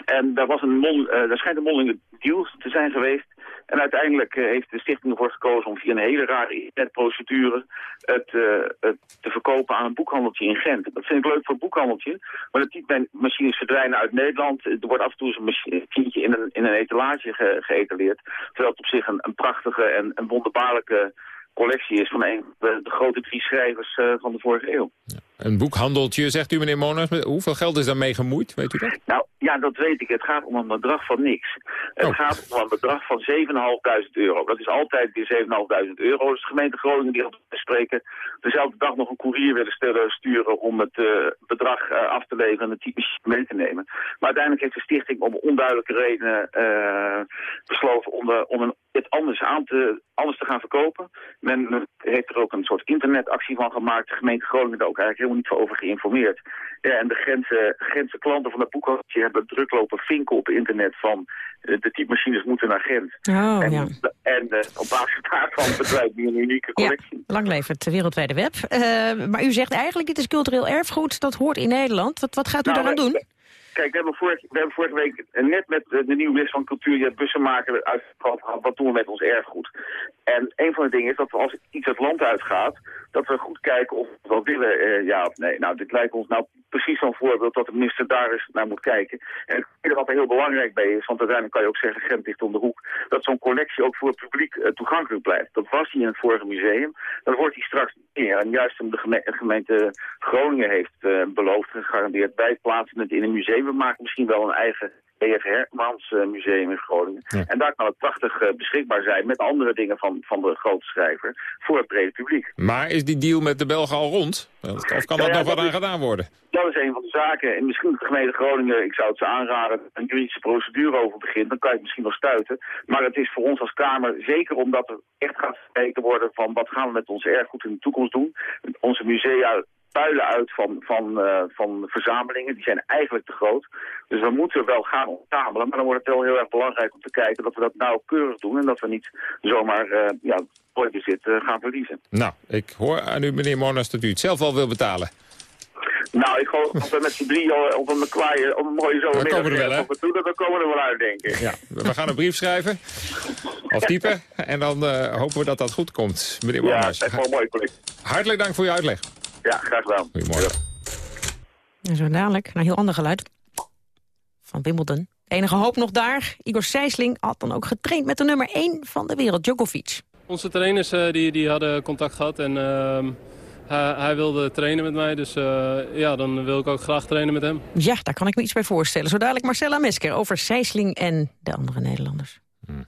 En daar, was een mon, uh, daar schijnt een mondelinge deal te zijn geweest. En uiteindelijk uh, heeft de stichting ervoor gekozen om via een hele rare internetprocedure het, uh, het te verkopen aan een boekhandeltje in Gent. Dat vind ik leuk voor een boekhandeltje, maar de typemachines verdwijnen uit Nederland. Er wordt af en toe een machientje in een, in een etalage ge geëtaleerd. Terwijl het op zich een, een prachtige en een wonderbaarlijke collectie is van een de, de grote drie schrijvers van de vorige eeuw. Een boekhandeltje, zegt u meneer Monas. Hoeveel geld is daarmee gemoeid, weet u dat? Nou, ja, dat weet ik. Het gaat om een bedrag van niks. Het oh. gaat om een bedrag van 7.500 euro. Dat is altijd weer 7.500 euro. Dus de gemeente Groningen die had spreken dezelfde dag nog een koerier willen stellen, sturen om het uh, bedrag uh, af te leveren en het type mee te nemen. Maar uiteindelijk heeft de stichting om onduidelijke redenen uh, besloten om, de, om een, het anders, aan te, anders te gaan verkopen. Men heeft er ook een soort internetactie van gemaakt. De gemeente Groningen ook eigenlijk helemaal niet over geïnformeerd. Ja, en de grenzen, grenzen klanten van dat boekhandeltje hebben druk lopen vinken op internet van uh, de typemachines moeten naar Gent. Oh, en ja. en uh, op basis daarvan bedrijft nu een unieke collectie. Ja, lang leeft het wereldwijde web. Uh, maar u zegt eigenlijk, dit is cultureel erfgoed, dat hoort in Nederland. Wat, wat gaat u nou, daaraan doen? Kijk, we hebben, vorige, we hebben vorige week net met de nieuwe minister van Cultuur, Jet Bussemaker, uitgehaald wat doen we met ons erfgoed. En een van de dingen is dat we als iets het land uitgaat, dat we goed kijken of we wel willen, uh, ja of nee. Nou, dit lijkt ons nou precies zo'n voorbeeld dat de minister daar eens naar moet kijken. En het wat er heel belangrijk bij is, want uiteindelijk kan je ook zeggen, Gent ligt om de hoek, dat zo'n collectie ook voor het publiek uh, toegankelijk blijft. Dat was hij in het vorige museum, dat wordt hij straks meer. En juist de geme gemeente Groningen heeft uh, beloofd, gegarandeerd, wij plaatsen het in een museum. We maken misschien wel een eigen E.F. Hermans uh, Museum in Groningen. Ja. En daar kan het prachtig uh, beschikbaar zijn met andere dingen van, van de grote schrijver voor het brede publiek. Maar is die deal met de Belgen al rond? Of kan dat nog wat aan gedaan worden? Dat is een van de zaken. En misschien de gemeente Groningen, ik zou het ze aanraden, een juridische procedure over begint. Dan kan je het misschien nog stuiten. Maar het is voor ons als Kamer, zeker omdat er echt gaat gekeken worden van wat gaan we met ons erfgoed in de toekomst doen. Onze musea puilen uit van, van, uh, van verzamelingen. Die zijn eigenlijk te groot. Dus we moeten wel gaan ontzamelen. Maar dan wordt het wel heel erg belangrijk om te kijken dat we dat nauwkeurig doen. En dat we niet zomaar uh, ja, bezit uh, gaan verliezen. Nou, ik hoor aan u meneer Monas dat u het zelf wel wil betalen. Nou, ik hoop dat we met z'n drie op een kwaaie, op een mooie zomermiddag... Komen we er wel, hè? Doen, dan komen we er wel uit, denk ik. Ja, we gaan een brief schrijven. Of typen. En dan uh, hopen we dat dat goed komt, meneer Ja, Monas. dat is wel mooi, collega. Hartelijk dank voor uw uitleg. Ja, graag gedaan. Goedemorgen. En zo dadelijk, naar heel ander geluid. Van Wimbledon. De enige hoop nog daar. Igor Sijsling had dan ook getraind met de nummer 1 van de wereld, Djokovic. Onze trainers uh, die, die hadden contact gehad en uh, hij, hij, wilde trainen met mij, dus ja, dan wil ik ook graag trainen met hem. Ja, daar kan ik me iets bij voorstellen. Zo dadelijk Marcella Mesker over Sijsling en de andere Nederlanders. Hmm.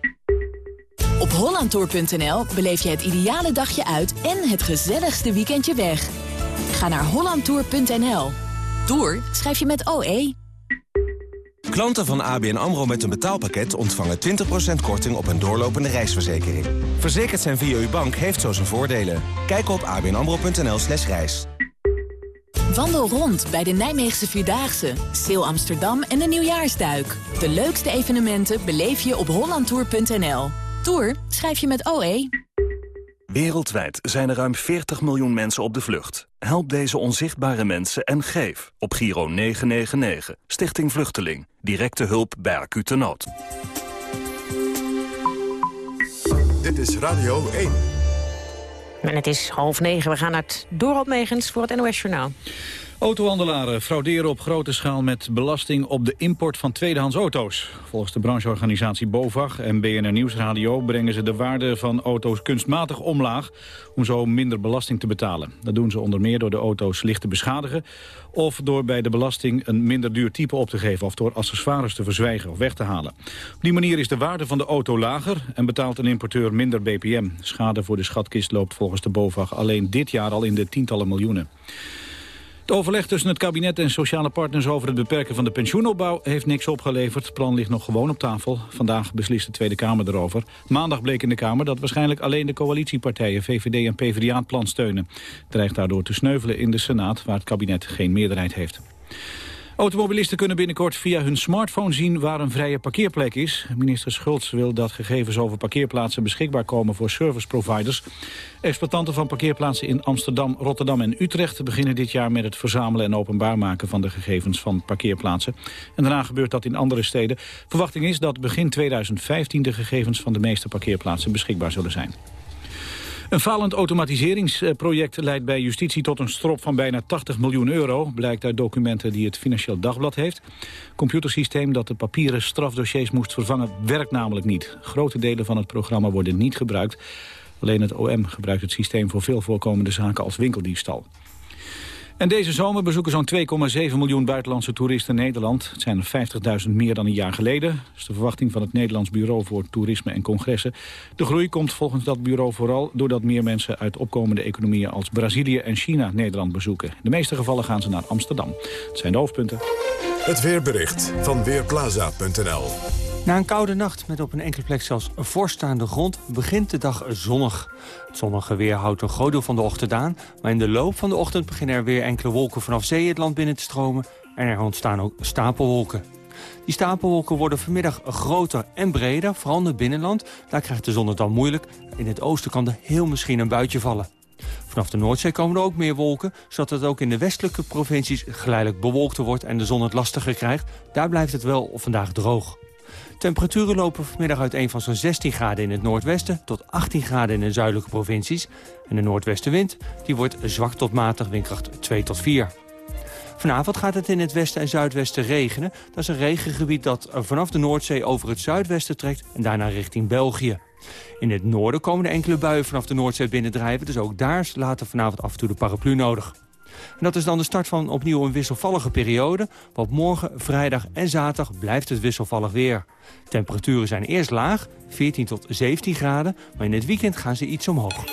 Op hollandtour.nl beleef je het ideale dagje uit en het gezelligste weekendje weg. Ga naar hollandtour.nl. Tour schrijf je met OE. Klanten van ABN AMRO met een betaalpakket ontvangen 20% korting op een doorlopende reisverzekering. Verzekerd zijn via uw bank heeft zo zijn voordelen. Kijk op abnamro.nl slash reis. Wandel rond bij de Nijmeegse Vierdaagse, Seel Amsterdam en de Nieuwjaarsduik. De leukste evenementen beleef je op hollandtour.nl. Tour schrijf je met OE. Wereldwijd zijn er ruim 40 miljoen mensen op de vlucht. Help deze onzichtbare mensen en geef op Giro 999, Stichting Vluchteling. Directe hulp bij acute nood. Dit is Radio 1. En het is half negen. We gaan naar het Dorot Megens voor het NOS Journaal. Autohandelaren frauderen op grote schaal met belasting op de import van tweedehands auto's. Volgens de brancheorganisatie BOVAG en BNR Nieuwsradio brengen ze de waarde van auto's kunstmatig omlaag om zo minder belasting te betalen. Dat doen ze onder meer door de auto's licht te beschadigen of door bij de belasting een minder duur type op te geven of door accessoires te verzwijgen of weg te halen. Op die manier is de waarde van de auto lager en betaalt een importeur minder BPM. Schade voor de schatkist loopt volgens de BOVAG alleen dit jaar al in de tientallen miljoenen. Het overleg tussen het kabinet en sociale partners over het beperken van de pensioenopbouw heeft niks opgeleverd. Het plan ligt nog gewoon op tafel. Vandaag beslist de Tweede Kamer erover. Maandag bleek in de Kamer dat waarschijnlijk alleen de coalitiepartijen VVD en PvdA het plan steunen. Het dreigt daardoor te sneuvelen in de Senaat waar het kabinet geen meerderheid heeft. Automobilisten kunnen binnenkort via hun smartphone zien waar een vrije parkeerplek is. Minister Schultz wil dat gegevens over parkeerplaatsen beschikbaar komen voor serviceproviders. Exploitanten van parkeerplaatsen in Amsterdam, Rotterdam en Utrecht beginnen dit jaar met het verzamelen en openbaar maken van de gegevens van parkeerplaatsen. En daarna gebeurt dat in andere steden. Verwachting is dat begin 2015 de gegevens van de meeste parkeerplaatsen beschikbaar zullen zijn. Een falend automatiseringsproject leidt bij justitie tot een strop van bijna 80 miljoen euro, blijkt uit documenten die het Financieel Dagblad heeft. computersysteem dat de papieren strafdossiers moest vervangen werkt namelijk niet. Grote delen van het programma worden niet gebruikt. Alleen het OM gebruikt het systeem voor veel voorkomende zaken als winkeldiefstal. En deze zomer bezoeken zo'n 2,7 miljoen buitenlandse toeristen Nederland. Het zijn er 50.000 meer dan een jaar geleden. Dat is de verwachting van het Nederlands Bureau voor Toerisme en Congressen. De groei komt volgens dat bureau vooral doordat meer mensen uit opkomende economieën als Brazilië en China Nederland bezoeken. In de meeste gevallen gaan ze naar Amsterdam. Het zijn de hoofdpunten. Het weerbericht van Weerplaza.nl na een koude nacht met op een enkele plek zelfs voorstaande grond... begint de dag zonnig. Het zonnige weer houdt een groot deel van de ochtend aan... maar in de loop van de ochtend beginnen er weer enkele wolken vanaf zee het land binnen te stromen... en er ontstaan ook stapelwolken. Die stapelwolken worden vanmiddag groter en breder, vooral in het binnenland. Daar krijgt de zon het dan moeilijk. In het oosten kan er heel misschien een buitje vallen. Vanaf de Noordzee komen er ook meer wolken... zodat het ook in de westelijke provincies geleidelijk bewolkter wordt... en de zon het lastiger krijgt. Daar blijft het wel vandaag droog. Temperaturen lopen vanmiddag uit een van zo'n 16 graden in het noordwesten... tot 18 graden in de zuidelijke provincies. En de noordwestenwind die wordt zwak tot matig windkracht 2 tot 4. Vanavond gaat het in het westen en zuidwesten regenen. Dat is een regengebied dat vanaf de Noordzee over het zuidwesten trekt... en daarna richting België. In het noorden komen er enkele buien vanaf de Noordzee binnendrijven... dus ook daar laten vanavond af en toe de paraplu nodig. Dat is dan de start van opnieuw een wisselvallige periode. Want morgen, vrijdag en zaterdag blijft het wisselvallig weer. Temperaturen zijn eerst laag, 14 tot 17 graden, maar in het weekend gaan ze iets omhoog.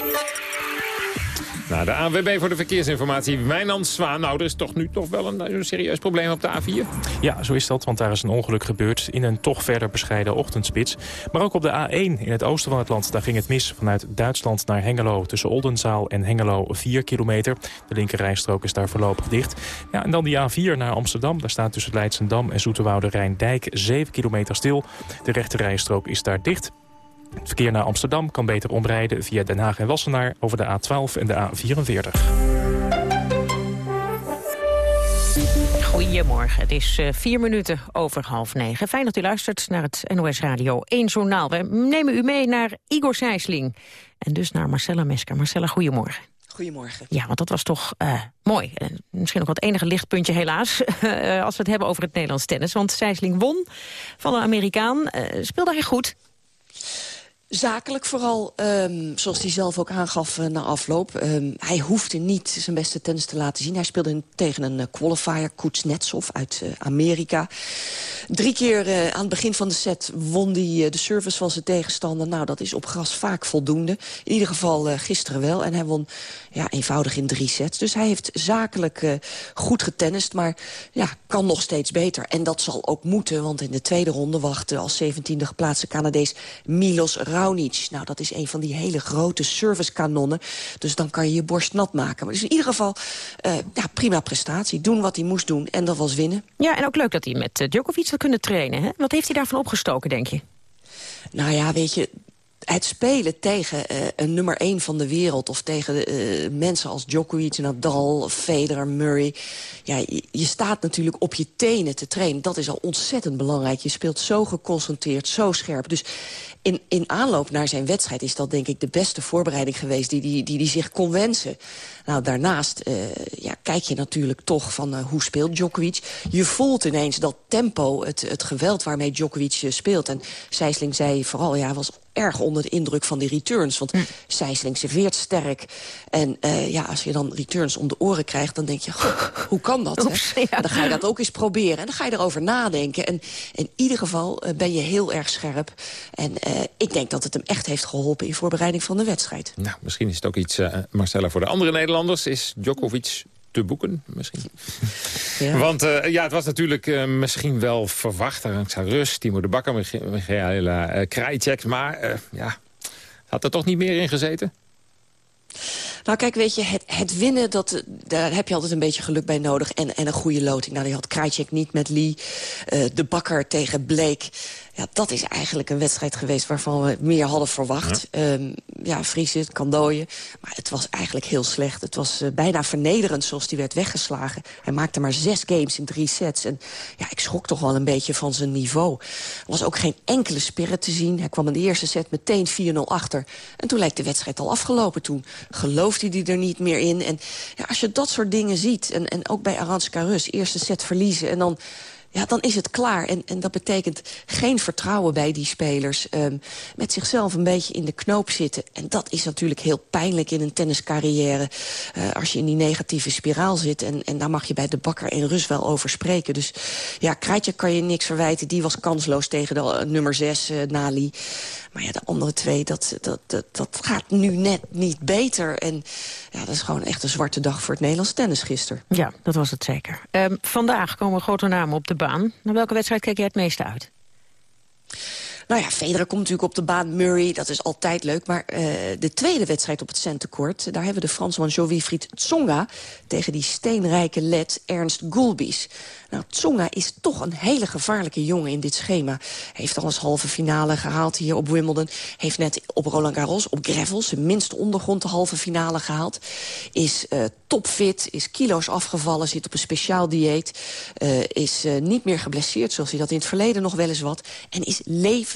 Nou, de ANWB voor de verkeersinformatie. Wijnand Zwaan. Nou, er is toch nu toch wel een, een, serieus probleem op de A4? Ja, zo is dat, want daar is een ongeluk gebeurd in een toch verder bescheiden ochtendspits. Maar ook op de A1 in het oosten van het land, daar ging het mis vanuit Duitsland naar Hengelo. Tussen Oldenzaal en Hengelo 4 kilometer. De linkerrijstrook is daar voorlopig dicht. Ja, en dan die A4 naar Amsterdam. Daar staat tussen Leidsendam en Zoeterwoude Rijndijk 7 kilometer stil. De rechterrijstrook is daar dicht. Het verkeer naar Amsterdam kan beter omrijden via Den Haag en Wassenaar... over de A12 en de A44. Goedemorgen, het is uh, vier minuten over half negen. Fijn dat u luistert naar het NOS Radio 1 Journaal. We nemen u mee naar Igor Sijsling en dus naar Marcella Mesker. Marcella, goedemorgen. Goedemorgen. Ja, want dat was toch uh, mooi. Uh, misschien ook wat enige lichtpuntje helaas, als we het hebben over het Nederlands tennis. Want Sijsling won van een Amerikaan, speelde hij goed. Zakelijk vooral, um, zoals hij zelf ook aangaf uh, na afloop. Um, hij hoefde niet zijn beste tennis te laten zien. Hij speelde tegen een uh, qualifier, Kuznetsov uit uh, Amerika. Drie keer aan het begin van de set won hij de service van zijn tegenstander. Nou, dat is op gras vaak voldoende. In ieder geval gisteren wel. En hij won ja, eenvoudig in drie sets. Dus hij heeft zakelijk goed getennist, maar ja, kan nog steeds beter. En dat zal ook moeten, want in de tweede ronde wacht als 17e geplaatste Canadees Milos. Nou, dat is een van die hele grote servicekanonnen. Dus dan kan je je borst nat maken. Maar dus in ieder geval, uh, ja, prima prestatie. Doen wat hij moest doen en dat was winnen. Ja, en ook leuk dat hij met uh, Djokovic had kunnen trainen. Hè? Wat heeft hij daarvan opgestoken, denk je? Nou ja, weet je, het spelen tegen uh, een nummer 1 van de wereld... of tegen uh, mensen als Djokovic, Nadal, Federer, Murray... Ja, je, je, staat natuurlijk op je tenen te trainen. Dat is al ontzettend belangrijk. Je speelt zo geconcentreerd, zo scherp. Dus in, in aanloop naar zijn wedstrijd is dat denk ik de beste voorbereiding geweest... die hij die, die, die zich kon wensen. Nou, daarnaast uh, ja, kijk je natuurlijk toch van uh, hoe speelt Djokovic. Je voelt ineens dat tempo, het, het geweld waarmee Djokovic uh, speelt. En Sijsling zei vooral, ja, was erg onder de indruk van die returns. Want hm. Sijsling serveert sterk. En uh, ja, als je dan returns om de oren krijgt, dan denk je... hoe kan dat? Oeps, hè? Ja. Dan ga je dat ook eens proberen. En dan ga je erover nadenken. En in ieder geval uh, ben je heel erg scherp. En uh, ik denk dat het hem echt heeft geholpen in voorbereiding van de wedstrijd. Nou, misschien is het ook iets, Marcella, voor de andere Nederlanders. Is Djokovic te boeken, misschien. Ja. Want uh, ja, het was natuurlijk uh, misschien wel verwacht. Arantxa Rus, Timo de Bakker, Michaela uh, Krajcek. Maar ja, had er toch niet meer in gezeten? Nou kijk, weet je, het, het, winnen, dat, daar heb je altijd een beetje geluk bij nodig. En, en een goede loting. Nou, die had Krajcek niet met Lee. Uh, de Bakker tegen Bleek. Ja, dat is eigenlijk een wedstrijd geweest waarvan we meer hadden verwacht. Ja, um, ja Friese, kan dooien. Maar het was eigenlijk heel slecht. Het was uh, bijna vernederend zoals die werd weggeslagen. Hij maakte maar zes games in drie sets. En ja, ik schrok toch wel een beetje van zijn niveau. Er was ook geen enkele spirit te zien. Hij kwam in de eerste set meteen 4-0 achter. En toen leek de wedstrijd al afgelopen. Toen geloofde hij er niet meer in. En ja, als je dat soort dingen ziet, en, en ook bij Aranska Rus... eerste set verliezen en dan ja, dan is het klaar. En, en dat betekent geen vertrouwen bij die spelers. Um, met zichzelf een beetje in de knoop zitten. En dat is natuurlijk heel pijnlijk in een tenniscarrière. Uh, als je in die negatieve spiraal zit. En, en daar mag je bij de bakker en Rus wel over spreken. Dus ja, Krijtje kan je niks verwijten. Die was kansloos tegen de uh, nummer 6, uh, Nali. Maar ja, de andere twee, dat, dat, dat, dat gaat nu net niet beter. En ja, dat is gewoon echt een zwarte dag voor het Nederlands tennis gisteren. Ja, dat was het zeker. Um, vandaag komen grote namen op de baan. Naar welke wedstrijd kijk jij het meeste uit? Nou ja, Federer komt natuurlijk op de baan. Murray, dat is altijd leuk. Maar uh, de tweede wedstrijd op het centenkort... daar hebben we de Fransman Jo-Wilfried Tsonga... tegen die steenrijke led Ernst Gulbis. Nou, Tsonga is toch een hele gevaarlijke jongen in dit schema. Heeft al eens halve finale gehaald hier op Wimbledon. Heeft net op Roland Garros, op gravel, zijn minste ondergrond de halve finale gehaald. Is uh, topfit, is kilo's afgevallen, zit op een speciaal dieet. Uh, is niet meer geblesseerd, zoals hij dat in het verleden nog wel eens wat. En is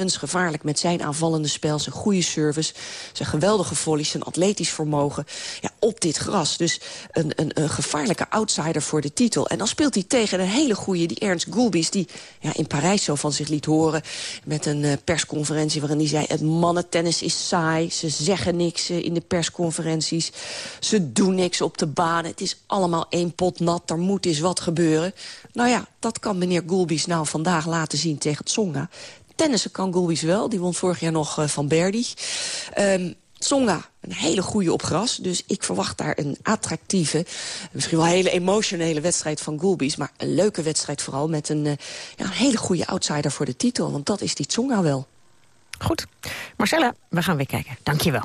levensgevaarlijk met zijn aanvallende spel, zijn goede service... zijn geweldige volleys, zijn atletisch vermogen ja, op dit gras. Dus een, een, een gevaarlijke outsider voor de titel. En dan speelt hij tegen een hele goede, die Ernst Gulbis... die ja, in Parijs zo van zich liet horen met een uh, persconferentie... waarin hij zei, het mannentennis is saai. Ze zeggen niks uh, in de persconferenties. Ze doen niks op de baan. Het is allemaal één pot nat. Er moet eens wat gebeuren. Nou ja, dat kan meneer Gulbis nou vandaag laten zien tegen Tsonga. Tennissen kan Gulbis wel. Die won vorig jaar nog uh, van Berdy. Um, Tsonga, een hele goede op gras. Dus ik verwacht daar een attractieve, misschien wel hele emotionele wedstrijd van Gulbis. Maar een leuke wedstrijd vooral met een, uh, ja, een hele goede outsider voor de titel. Want dat is die Tsonga wel. Goed. Marcella, we gaan weer kijken. Dank je wel.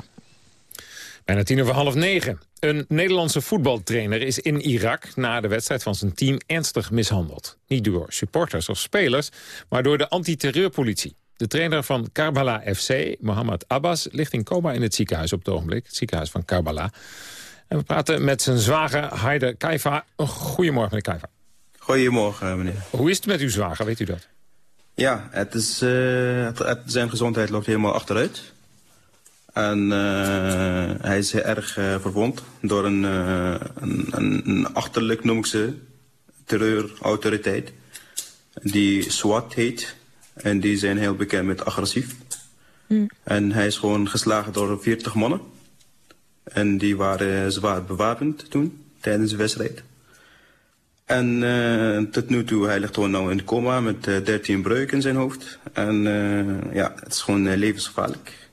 Bijna tien over half negen. Een Nederlandse voetbaltrainer is in Irak na de wedstrijd van zijn team ernstig mishandeld. Niet door supporters of spelers, maar door de antiterreurpolitie. De trainer van Karbala FC, Mohammed Abbas, ligt in coma in het ziekenhuis op het ogenblik. Het ziekenhuis van Karbala. En we praten met zijn zwager Haider Kaifa. Goedemorgen, meneer Kaifa. Goedemorgen, meneer. Hoe is het met uw zwager, weet u dat? Ja, het is, uh, het, het, zijn gezondheid loopt helemaal achteruit. En uh, hij is heel erg uh, verwond door een, een, een, achterlijk, noem ik ze, terreurautoriteit. Die SWAT heet. En die zijn heel bekend met agressief. Mm. En hij is gewoon geslagen door 40 mannen. En die waren zwaar bewapend toen, tijdens de wedstrijd. En uh, tot nu toe, hij ligt gewoon nou in coma met uh, 13 breuken in zijn hoofd. En uh, ja, het is gewoon levensgevaarlijk.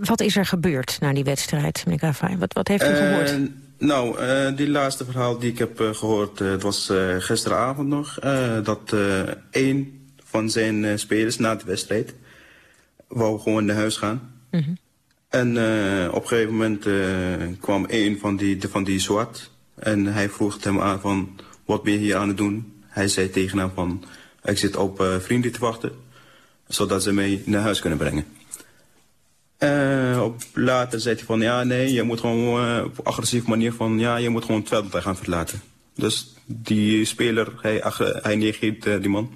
Wat is er gebeurd na die wedstrijd, meneer Gavai? Wat, wat heeft u gehoord? Nou, die laatste verhaal die ik heb gehoord, het was gisteravond nog... dat één van zijn spelers na de wedstrijd wou gewoon naar huis gaan. Mm -hmm. En op een gegeven moment kwam één van die, van die zwart en hij vroeg hem aan van, wat ben je hier aan het doen? Hij zei tegen hem van, ik zit op vrienden te wachten, zodat ze mij naar huis kunnen brengen. Uh, op later zei hij van, ja nee, je moet gewoon op agressieve manier van, ja, je moet gewoon het veld gaan verlaten. Dus die speler, hij, hij negeert die man.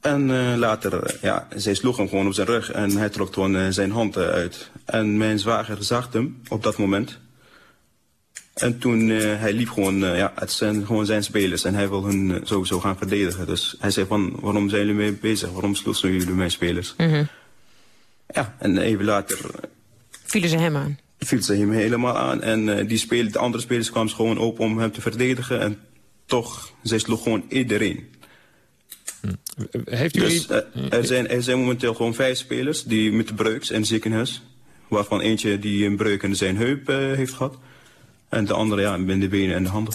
En later, ja, zij sloeg hem gewoon op zijn rug en hij trok gewoon zijn hand uit. En mijn zwager zag hem op dat moment. En toen, hij liep gewoon, ja, het zijn gewoon zijn spelers en hij wil hun sowieso gaan verdedigen. Dus hij zei van, waarom zijn jullie mee bezig? Waarom sloegen jullie mijn spelers? -hmm. Ja, en even later... Vielen ze hem aan? Vielen ze hem helemaal aan. En die spelers, de andere spelers kwamen gewoon open om hem te verdedigen. En toch, zij sloeg gewoon iedereen. Hm. Heeft u dus, er, zijn, er zijn momenteel gewoon vijf spelers die met de breuks en ziekenhuis. Waarvan eentje die een breuk in zijn heup heeft gehad. En de andere ja, in de benen en de handen.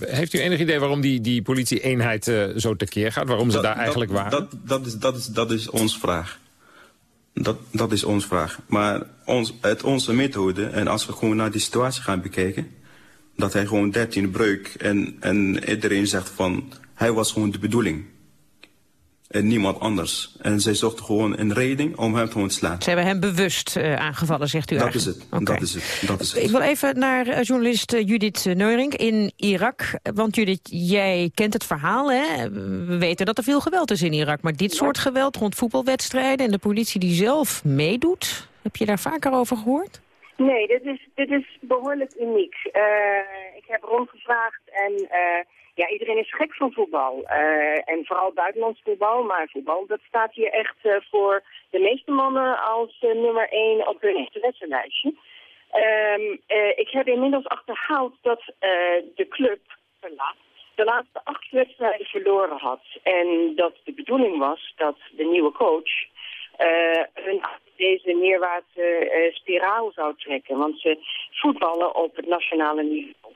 Heeft u enig idee waarom die, die politie-eenheid uh, zo tekeer gaat? Waarom ze daar eigenlijk waren? Dat, dat, is, dat, is, dat is ons vraag. Dat, dat is ons vraag. Maar ons, uit onze methode, en als we gewoon naar die situatie gaan bekijken... dat hij gewoon 13 breuk en, en iedereen zegt van... hij was gewoon de bedoeling en niemand anders. En zij zochten gewoon een reden om hem te ontslaan. Ze hebben hem bewust uh, aangevallen, zegt u dat is, het, okay. dat is het. Dat is het. Ik wil even naar uh, journalist uh, Judith Neurink in Irak. Want Judith, jij kent het verhaal, hè? We weten dat er veel geweld is in Irak. Maar dit soort geweld rond voetbalwedstrijden... en de politie die zelf meedoet... heb je daar vaker over gehoord? Nee, dit is, dit is behoorlijk uniek. ik heb rondgevraagd en ja, iedereen is gek van voetbal. Uh, en vooral buitenlands voetbal, maar voetbal, dat staat hier echt uh, voor de meeste mannen als uh, nummer 1 op hun wedstrijdlijstje. Um, ik heb inmiddels achterhaald dat de club de laatste acht wedstrijden verloren had. En dat de bedoeling was dat de nieuwe coach hun deze neerwaartse spiraal zou trekken. Want ze voetballen op het nationale niveau.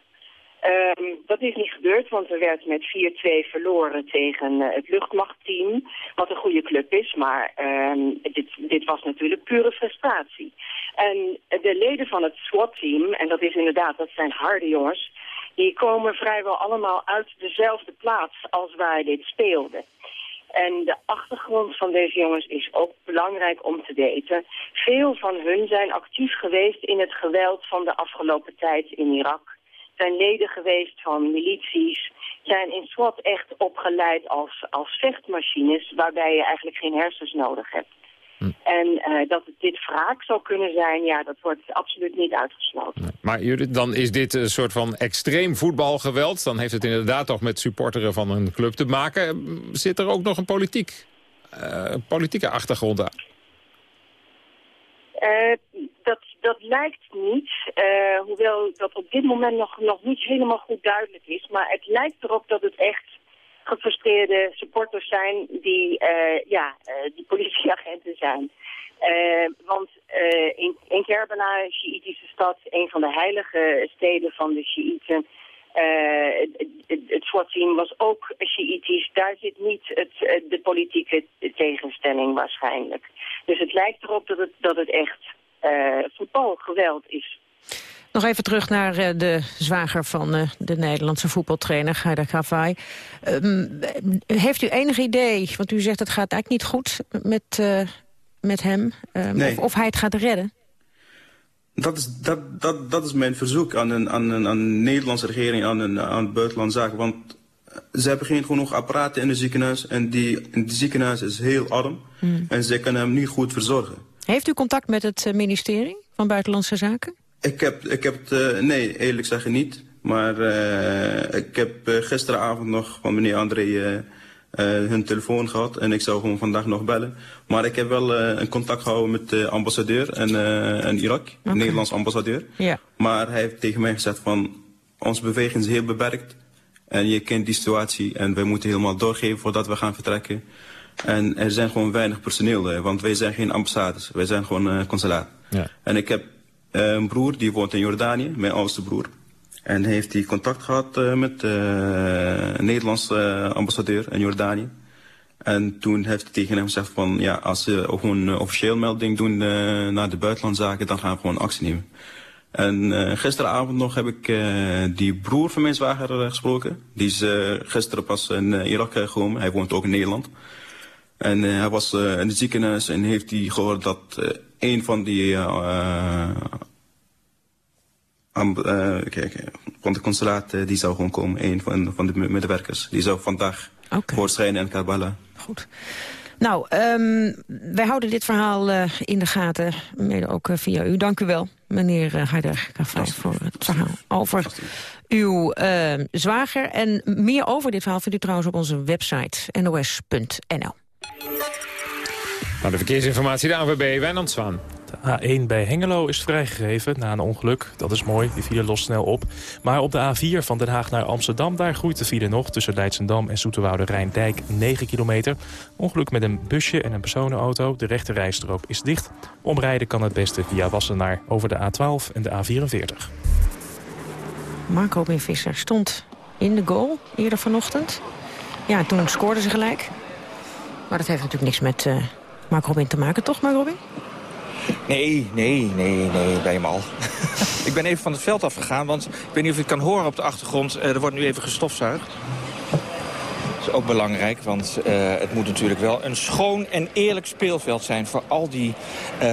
Um, dat is niet gebeurd, want er werd met 4-2 verloren tegen uh, het luchtmachtteam, wat een goede club is, maar um, dit, dit was natuurlijk pure frustratie. En de leden van het SWAT-team, en dat is inderdaad, dat zijn harde jongens, die komen vrijwel allemaal uit dezelfde plaats als waar dit speelde. En de achtergrond van deze jongens is ook belangrijk om te weten. Veel van hun zijn actief geweest in het geweld van de afgelopen tijd in Irak zijn leden geweest van milities, zijn in SWAT echt opgeleid als, als vechtmachines, waarbij je eigenlijk geen hersens nodig hebt. Hm. En uh, dat het dit wraak zou kunnen zijn, ja, dat wordt absoluut niet uitgesloten. Maar Judith, dan is dit een soort van extreem voetbalgeweld. Dan heeft het inderdaad toch met supporteren van een club te maken. Zit er ook nog een politiek, uh, politieke achtergrond aan? Uh, dat, dat lijkt niet, uh, hoewel dat op dit moment nog, nog niet helemaal goed duidelijk is. Maar het lijkt erop dat het echt gefrustreerde supporters zijn die, uh, ja, die politieagenten zijn. want in, in Kerbala, een Sjiitische stad, een van de heilige steden van de Sjiiten... het, het, team was ook Sjiitisch. Daar zit niet het, de politieke tegenstelling waarschijnlijk. Dus het lijkt erop dat het, dat het echt voetbalgeweld is. Nog even terug naar uh, de zwager van uh, de Nederlandse voetbaltrainer, Gaida Gravai. Um, heeft u enig idee, want u zegt het gaat eigenlijk niet goed met, met hem, um, nee. of, of, hij het gaat redden? Dat is, dat, dat, dat is mijn verzoek aan, een, aan, een, aan de Nederlandse regering, aan, een, aan buitenlandse zaken. Want ze hebben geen genoeg apparaten in het ziekenhuis. En die, het ziekenhuis is heel arm. Hmm. En ze kunnen hem niet goed verzorgen. Heeft u contact met het eh, ministerie van Buitenlandse Zaken? Ik heb, ik heb het, eh, nee, eerlijk zeggen niet. Maar eh, ik heb gisteravond nog van meneer André hun telefoon gehad. En ik zou gewoon vandaag nog bellen. Maar ik heb wel een contact gehouden met de ambassadeur in, eh, in Irak. De Nederlands ambassadeur. Ja. Maar hij heeft tegen mij gezegd van... Onze beweging is heel beperkt. En je kent die situatie. En wij moeten helemaal doorgeven voordat we gaan vertrekken. En er zijn gewoon weinig personeel. eh, want wij zijn geen ambassades. Wij zijn gewoon eh consulaat. Ja. En ik heb eh, een broer die woont in Jordanië. Mijn oudste broer. En heeft hij contact gehad eh, met een Nederlandse ambassadeur in Jordanië. En toen heeft hij tegen hem gezegd van... ja, als ze gewoon een officieel melding doen naar de buitenlandzaken... dan gaan we gewoon actie nemen. En gisteravond nog heb ik die broer van mijn zwager gesproken. Die is gisteren pas in Irak gekomen. Hij woont ook in Nederland. En eh, hij was eh, in het ziekenhuis en heeft hij gehoord dat eh, een van die... kijk, van de consulaat die zou gewoon komen. Een van, van de me- medewerkers. Die zou vandaag voorschijnen in Karbala. Goed. Nou, ehm, wij houden dit verhaal in de gaten, mede ook via u. Dank u wel, meneer uh, Haider Kafai, voor het verhaal over uw zwager. En meer over dit verhaal vindt u trouwens op onze website nos.nl. Nou, de verkeersinformatie, de ANWB, Wijnand Zwaan. De A1 bij Hengelo is vrijgegeven na een ongeluk. Dat is mooi, die file lost snel op. Maar op de A4 van Den Haag naar Amsterdam... daar groeit de file nog tussen Leidsendam en Zoeterwoude Rijndijk 9 kilometer. Ongeluk met een busje en een personenauto. De rechte rijstrook is dicht. Omrijden kan het beste via Wassenaar over de A12 en de A44. Marco. Visser stond in de goal eerder vanochtend. Ja, toen scoorden ze gelijk. Maar dat heeft natuurlijk niks met uh, Mark Robin te maken, toch, Mark Robin? Nee, nee, nee, nee, bij hem al. ik ben even van het veld afgegaan, want ik weet niet of je het kan horen op de achtergrond. Uh, er wordt nu even gestofzuigd. Dat is ook belangrijk, want uh, het moet natuurlijk wel een schoon en eerlijk speelveld zijn... voor al die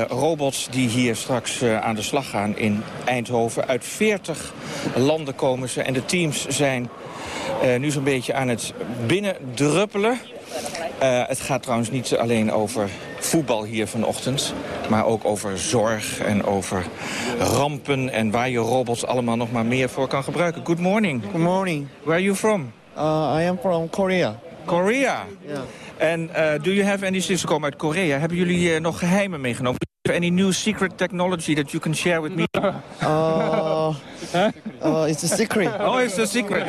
robots die hier straks aan de slag gaan in Eindhoven. Uit 40 landen komen ze en de teams zijn nu zo'n beetje aan het binnendruppelen. Uh, het gaat trouwens niet alleen over voetbal hier vanochtend... maar ook over zorg en over rampen... en waar je robots allemaal nog maar meer voor kan gebruiken. Good morning. Good morning. Where are you from? Uh, I am from Korea. Korea? Yeah. En uh, do you have any... Sinds komen uit Korea, hebben jullie uh, nog geheimen meegenomen? Any new secret technology that you can share with me? Uh, uh, it's a secret. Oh, it's a secret.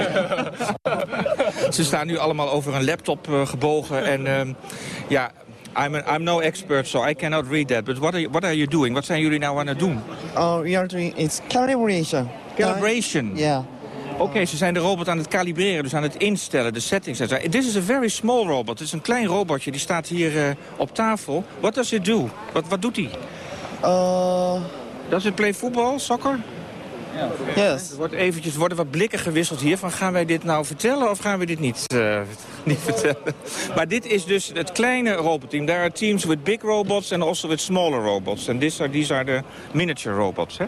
Ze staan nu allemaal over een laptop uh, gebogen en um, ja... I'm, a, I'm no expert, so I cannot read that. But what are, you, what are you doing? Wat zijn jullie nou aan het doen? Uh, we are doing it's calibration. Calibration? Yeah. Oké, okay, ze zijn de robot aan het kalibreren, dus aan het instellen, de settings. This is a very small robot. Het is een klein robotje, die staat hier uh, op tafel. What does it do? Wat, wat doet hij? Uh... Does it play football, soccer? Yes. Er wordt eventjes, worden wat blikken gewisseld hier van gaan wij dit nou vertellen of gaan we dit niet, uh, niet vertellen. Maar dit is dus het kleine robotteam. There are teams with big robots and also with smaller robots. And these are, these are the miniature robots, hè?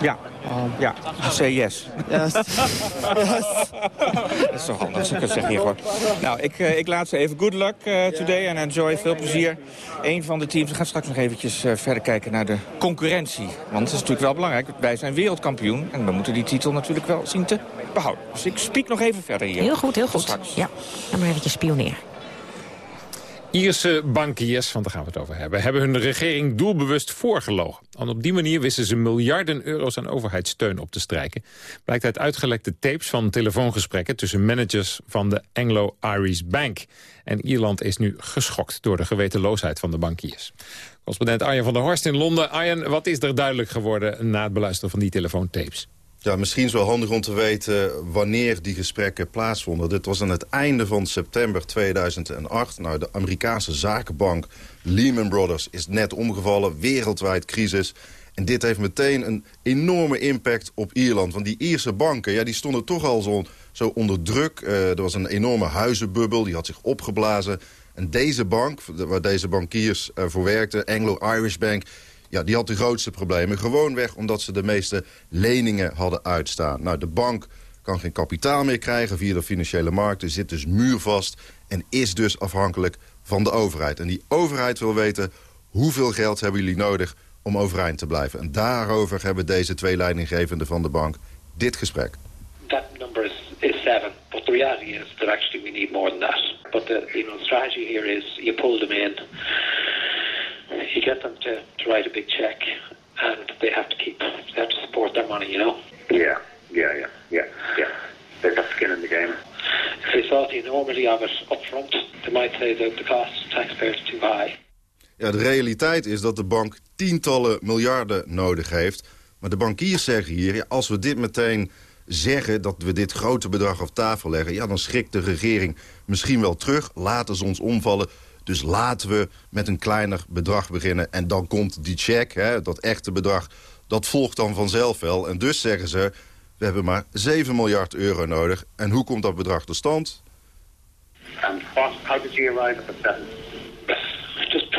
Ja. Um, ja, say yes. Yes. yes. Dat is toch anders, ik kan zeggen hier gewoon. Nou, ik, uh, ik laat ze even good luck uh, today en enjoy. Veel plezier. Eén van de teams, we gaan straks nog eventjes uh, verder kijken naar de concurrentie. Want het is natuurlijk wel belangrijk. Wij zijn wereldkampioen en we moeten die titel natuurlijk wel zien te behouden. Dus ik spiek nog even verder hier. Heel goed, heel goed. Straks. Ja, dan maar eventjes spioneren. Ierse bankiers, want daar gaan we het over hebben... hebben hun regering doelbewust voorgelogen. En op die manier wisten ze miljarden euro's aan overheidssteun op te strijken. Blijkt uit uitgelekte tapes van telefoongesprekken... tussen managers van de Anglo-Irish Bank. En Ierland is nu geschokt door de gewetenloosheid van de bankiers. Correspondent Arjen van der Horst in Londen. Arjen, wat is er duidelijk geworden na het beluisteren van die telefoontapes? Ja, misschien is wel handig om te weten wanneer die gesprekken plaatsvonden. Dit was aan het einde van september 2008. Nou, de Amerikaanse zakenbank Lehman Brothers is net omgevallen. Wereldwijd crisis. En dit heeft meteen een enorme impact op Ierland. Want die Ierse banken, ja, die stonden toch al zo, zo onder druk. Uh, er was een enorme huizenbubbel, die had zich opgeblazen. En deze bank, waar deze bankiers uh, voor werkten, Anglo-Irish Bank... Ja, die had de grootste problemen. Gewoonweg omdat ze de meeste leningen hadden uitstaan. Nou, de bank kan geen kapitaal meer krijgen via de financiële markten... zit dus muurvast en is dus afhankelijk van de overheid. En die overheid wil weten hoeveel geld hebben jullie nodig om overeind te blijven. En daarover hebben deze twee leidinggevenden van de bank dit gesprek. That number is, is seven, but the is that actually we need more than that. But the know, strategy here is you pull them in, you get them to, to write a big check, and they have to keep, they have to support their money, you know? Yeah, yeah, yeah, yeah, yeah. They've got skin in the game. If they saw the enormity of it up front, they might say that the cost to taxpayers is too high. Ja, de realiteit is dat de bank tientallen miljarden nodig heeft. Maar de bankiers zeggen hier, ja, als we dit meteen zeggen... dat we dit grote bedrag op tafel leggen... ja, dan schrikt de regering misschien wel terug. Laten ze ons omvallen. Dus laten we met een kleiner bedrag beginnen. En dan komt die check, hè, dat echte bedrag, dat volgt dan vanzelf wel. En dus zeggen ze, we hebben maar 7 miljard euro nodig. En hoe komt dat bedrag tot stand? And what, how did you arrive at seven? Just,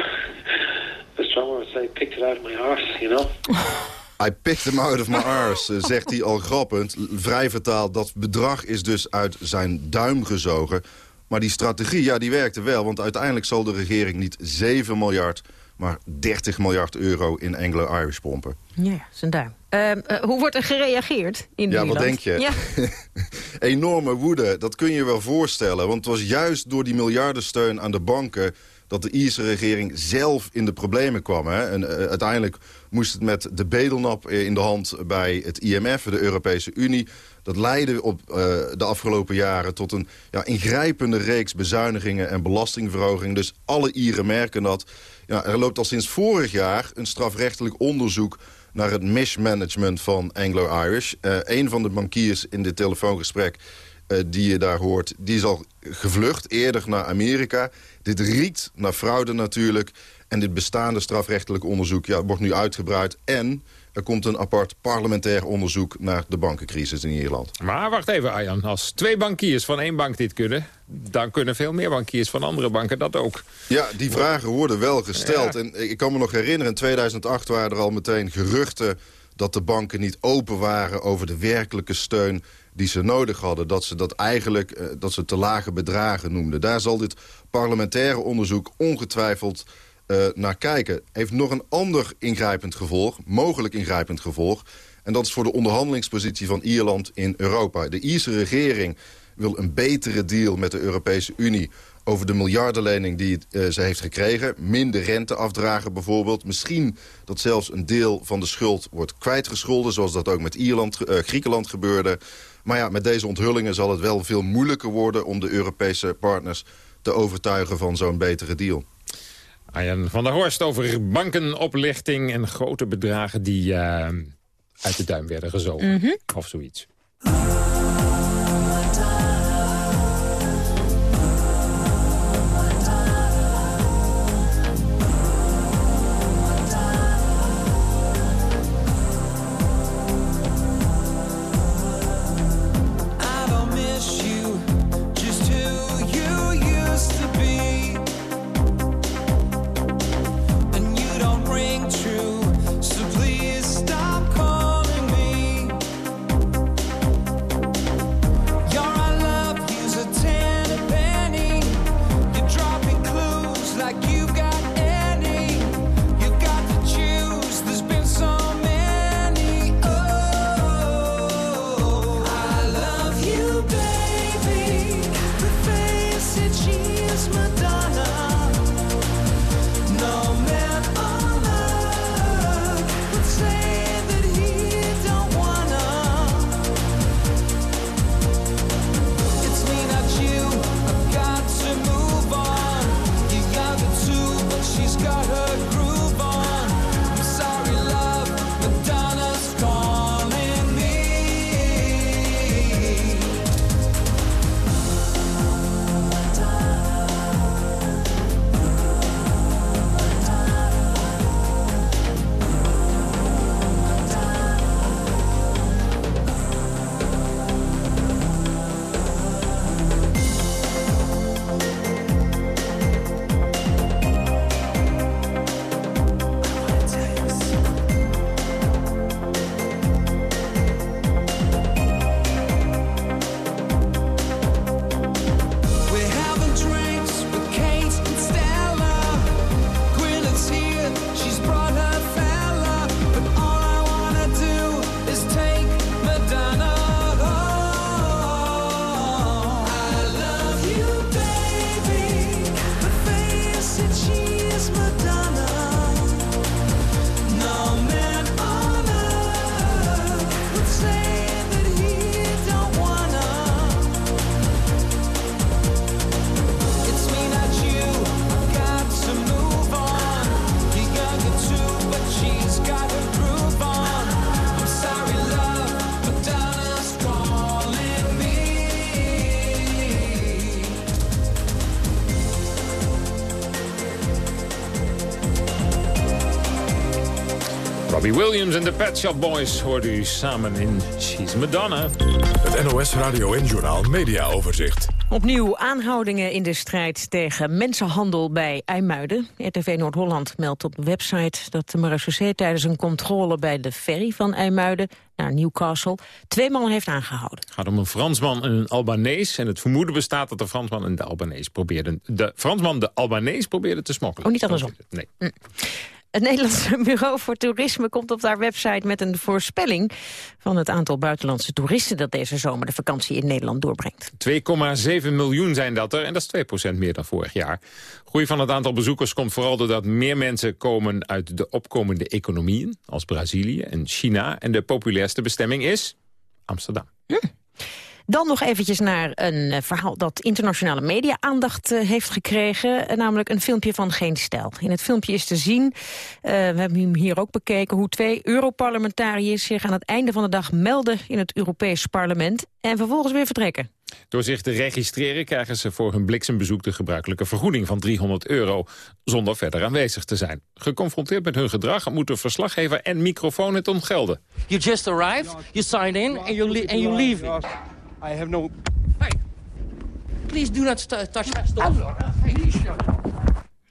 the strong would say, picked it out of my arse, you know? I picked them out of my arse, eh, zegt hij al grappend. Vrij vertaald, dat bedrag is dus uit zijn duim gezogen. Maar die strategie, ja, die werkte wel. Want uiteindelijk zal de regering niet 7 miljard... maar 30 miljard euro in Anglo-Irish pompen. Ja, zijn duim. Eh, hoe wordt er gereageerd in Ja, Ierland? wat denk je? Ja. Enorme woede, dat kun je je wel voorstellen. Want het was juist door die miljardensteun aan de banken... dat de Ierse regering zelf in de problemen kwam. Hè? En eh, uiteindelijk moest het met de bedelnap eh, in de hand bij het IMF, de Europese Unie. Dat leidde op eh, de afgelopen jaren tot een ja, ingrijpende reeks bezuinigingen en belastingverhogingen. Dus alle Ieren merken dat. Ja, er loopt al sinds vorig jaar een strafrechtelijk onderzoek naar het mismanagement van Anglo-Irish. Eh een van de bankiers in dit telefoongesprek die je daar hoort... die is al gevlucht, eerder naar Amerika. Dit riekt naar fraude natuurlijk. En dit bestaande strafrechtelijk onderzoek ja, wordt nu uitgebreid. En er komt een apart parlementair onderzoek... naar de bankencrisis in Ierland. Maar wacht even, Arjan. Als twee bankiers van één bank dit kunnen... dan kunnen veel meer bankiers van andere banken dat ook. Ja, die vragen worden wel gesteld. Ja. En ik kan me nog herinneren, in 2008 waren er al meteen geruchten... dat de banken niet open waren over de werkelijke steun die ze nodig hadden. Dat ze dat eigenlijk eh, dat ze te lage bedragen noemden. Daar zal dit parlementaire onderzoek ongetwijfeld eh, naar kijken. Heeft nog een ander ingrijpend gevolg, mogelijk ingrijpend gevolg... en dat is voor de onderhandelingspositie van Ierland in Europa. De Ierse regering wil een betere deal met de Europese Unie over de miljardenlening die eh, ze heeft gekregen. Minder renteafdragen bijvoorbeeld. Misschien dat zelfs een deel van de schuld wordt kwijtgescholden... zoals dat ook met Ierland, Griekenland gebeurde. Maar ja, met deze onthullingen zal het wel veel moeilijker worden... om de Europese partners te overtuigen van zo'n betere deal. Arjan van der Horst over bankenoplichting en grote bedragen die eh, uit de duim werden gezogen. Mhm. Of zoiets. Pet Shop Boys hoorden u samen in She's Madonna. Het NOS Radio en Journaal Media Overzicht. Opnieuw aanhoudingen in de strijd tegen mensenhandel bij IJmuiden. RTV Noord-Holland meldt op de website dat de marechaussee tijdens een controle bij de ferry van IJmuiden naar Newcastle twee mannen heeft aangehouden. Het gaat om een Fransman en een Albanees. En het vermoeden bestaat dat de Fransman en de Albanees probeerden... de Fransman de Albanees probeerde te smokkelen. Oh, niet andersom. Nee. Het Nederlandse Bureau voor Toerisme komt op haar website met een voorspelling van het aantal buitenlandse toeristen dat deze zomer de vakantie in Nederland doorbrengt. 2,7 miljoen zijn dat er en dat is 2% meer dan vorig jaar. Groei van het aantal bezoekers komt vooral doordat meer mensen komen uit de opkomende economieën, als Brazilië en China. En de populairste bestemming is Amsterdam. Dan nog eventjes naar een eh, verhaal dat internationale media aandacht eh, heeft gekregen. eh, namelijk een filmpje van Geen Stijl. In het filmpje is te zien, eh, we hebben hem hier ook bekeken... hoe twee Europarlementariërs zich aan het einde van de dag melden... in het Europees Parlement en vervolgens weer vertrekken. Door zich te registreren krijgen ze voor hun bliksembezoek de gebruikelijke vergoeding van 300 euro, zonder verder aanwezig te zijn. Geconfronteerd met hun gedrag moeten verslaggever en microfoon het ontgelden. You just arrived, you signed in, and you, le- and you leave. I have no... Hey, please do not st- touch my stuff.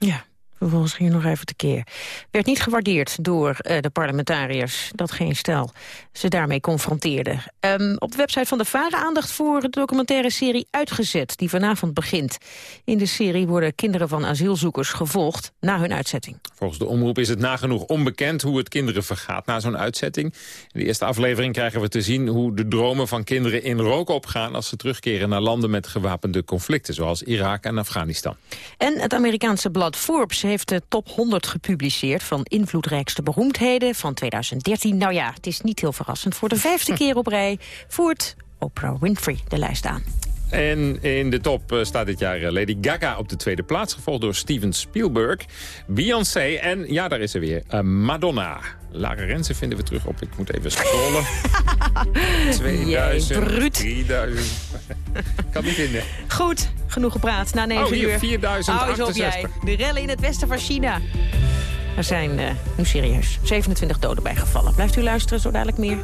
Ja, vervolgens ging je nog even tekeer. Werd niet gewaardeerd door eh, de parlementariërs dat geen stel ze daarmee confronteerde. Ehm, op de website van de Varen aandacht voor de documentaire serie Uitgezet... die vanavond begint. In de serie worden kinderen van asielzoekers gevolgd na hun uitzetting. Volgens de omroep is het nagenoeg onbekend hoe het kinderen vergaat na zo'n uitzetting. In de eerste aflevering krijgen we te zien hoe de dromen van kinderen in rook opgaan... als ze terugkeren naar landen met gewapende conflicten, zoals Irak en Afghanistan. En het Amerikaanse blad Forbes heeft de top 100 gepubliceerd... van invloedrijkste beroemdheden van 2013. Nou ja, het is niet heel verrassend. Voor de vijfde keer op rij voert Oprah Winfrey de lijst aan. En in de top eh, staat dit jaar eh, Lady Gaga op de tweede plaats... gevolgd door Steven Spielberg, Beyoncé en, ja, daar is ze weer, eh, Madonna. Lara Rensen vinden we terug op, ik moet even scrollen. 2000, bruut. 3000. Ik kan niet vinden. Goed, genoeg gepraat. Na 9 Oh, hier, uur. 4068. Hou eens op jij. De rellen in het westen van China. Er zijn, eh, nu serieus, 27 doden bijgevallen. Blijft u luisteren, zo dadelijk meer.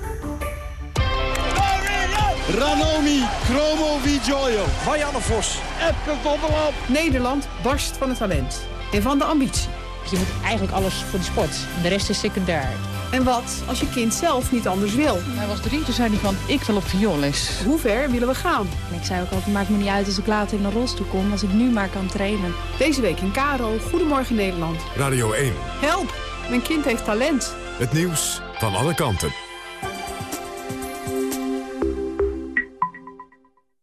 Ranomi, Chromo Vigioio, Marianne Vos, Epke Kopperop. Nederland barst van het talent en van de ambitie. Je moet eigenlijk alles voor de sport. De rest is secundair. En wat als je kind zelf niet anders wil? Hij was drie, toen zei hij van, ik wil op vioolles. Hoe ver willen we gaan? Ik zei ook al, het maakt me niet uit als ik later in een rolstoel kom, als ik nu maar kan trainen. Deze week in Karo, Goedemorgen Nederland. Radio 1. Help, mijn kind heeft talent. Het nieuws van alle kanten.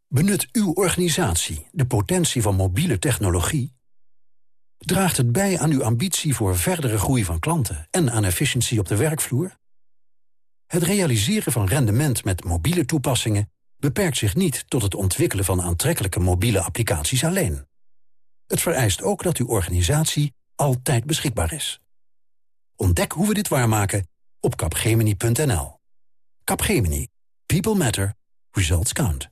Benut uw organisatie de potentie van mobiele technologie? Draagt het bij aan uw ambitie voor verdere groei van klanten en aan efficiëntie op de werkvloer? Het realiseren van rendement met mobiele toepassingen beperkt zich niet tot het ontwikkelen van aantrekkelijke mobiele applicaties alleen. Het vereist ook dat uw organisatie altijd beschikbaar is. Ontdek hoe we dit waarmaken op capgemini.nl. Capgemini. People matter. Results count.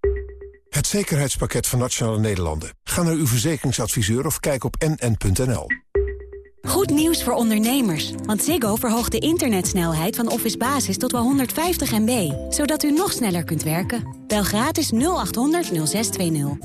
Het zekerheidspakket van Nationale Nederlanden. Ga naar uw verzekeringsadviseur of kijk op nn.nl. Goed nieuws voor ondernemers, want Ziggo verhoogt de internetsnelheid van Office Basis tot wel 150 MB, zodat u nog sneller kunt werken. Bel gratis 0800 0620.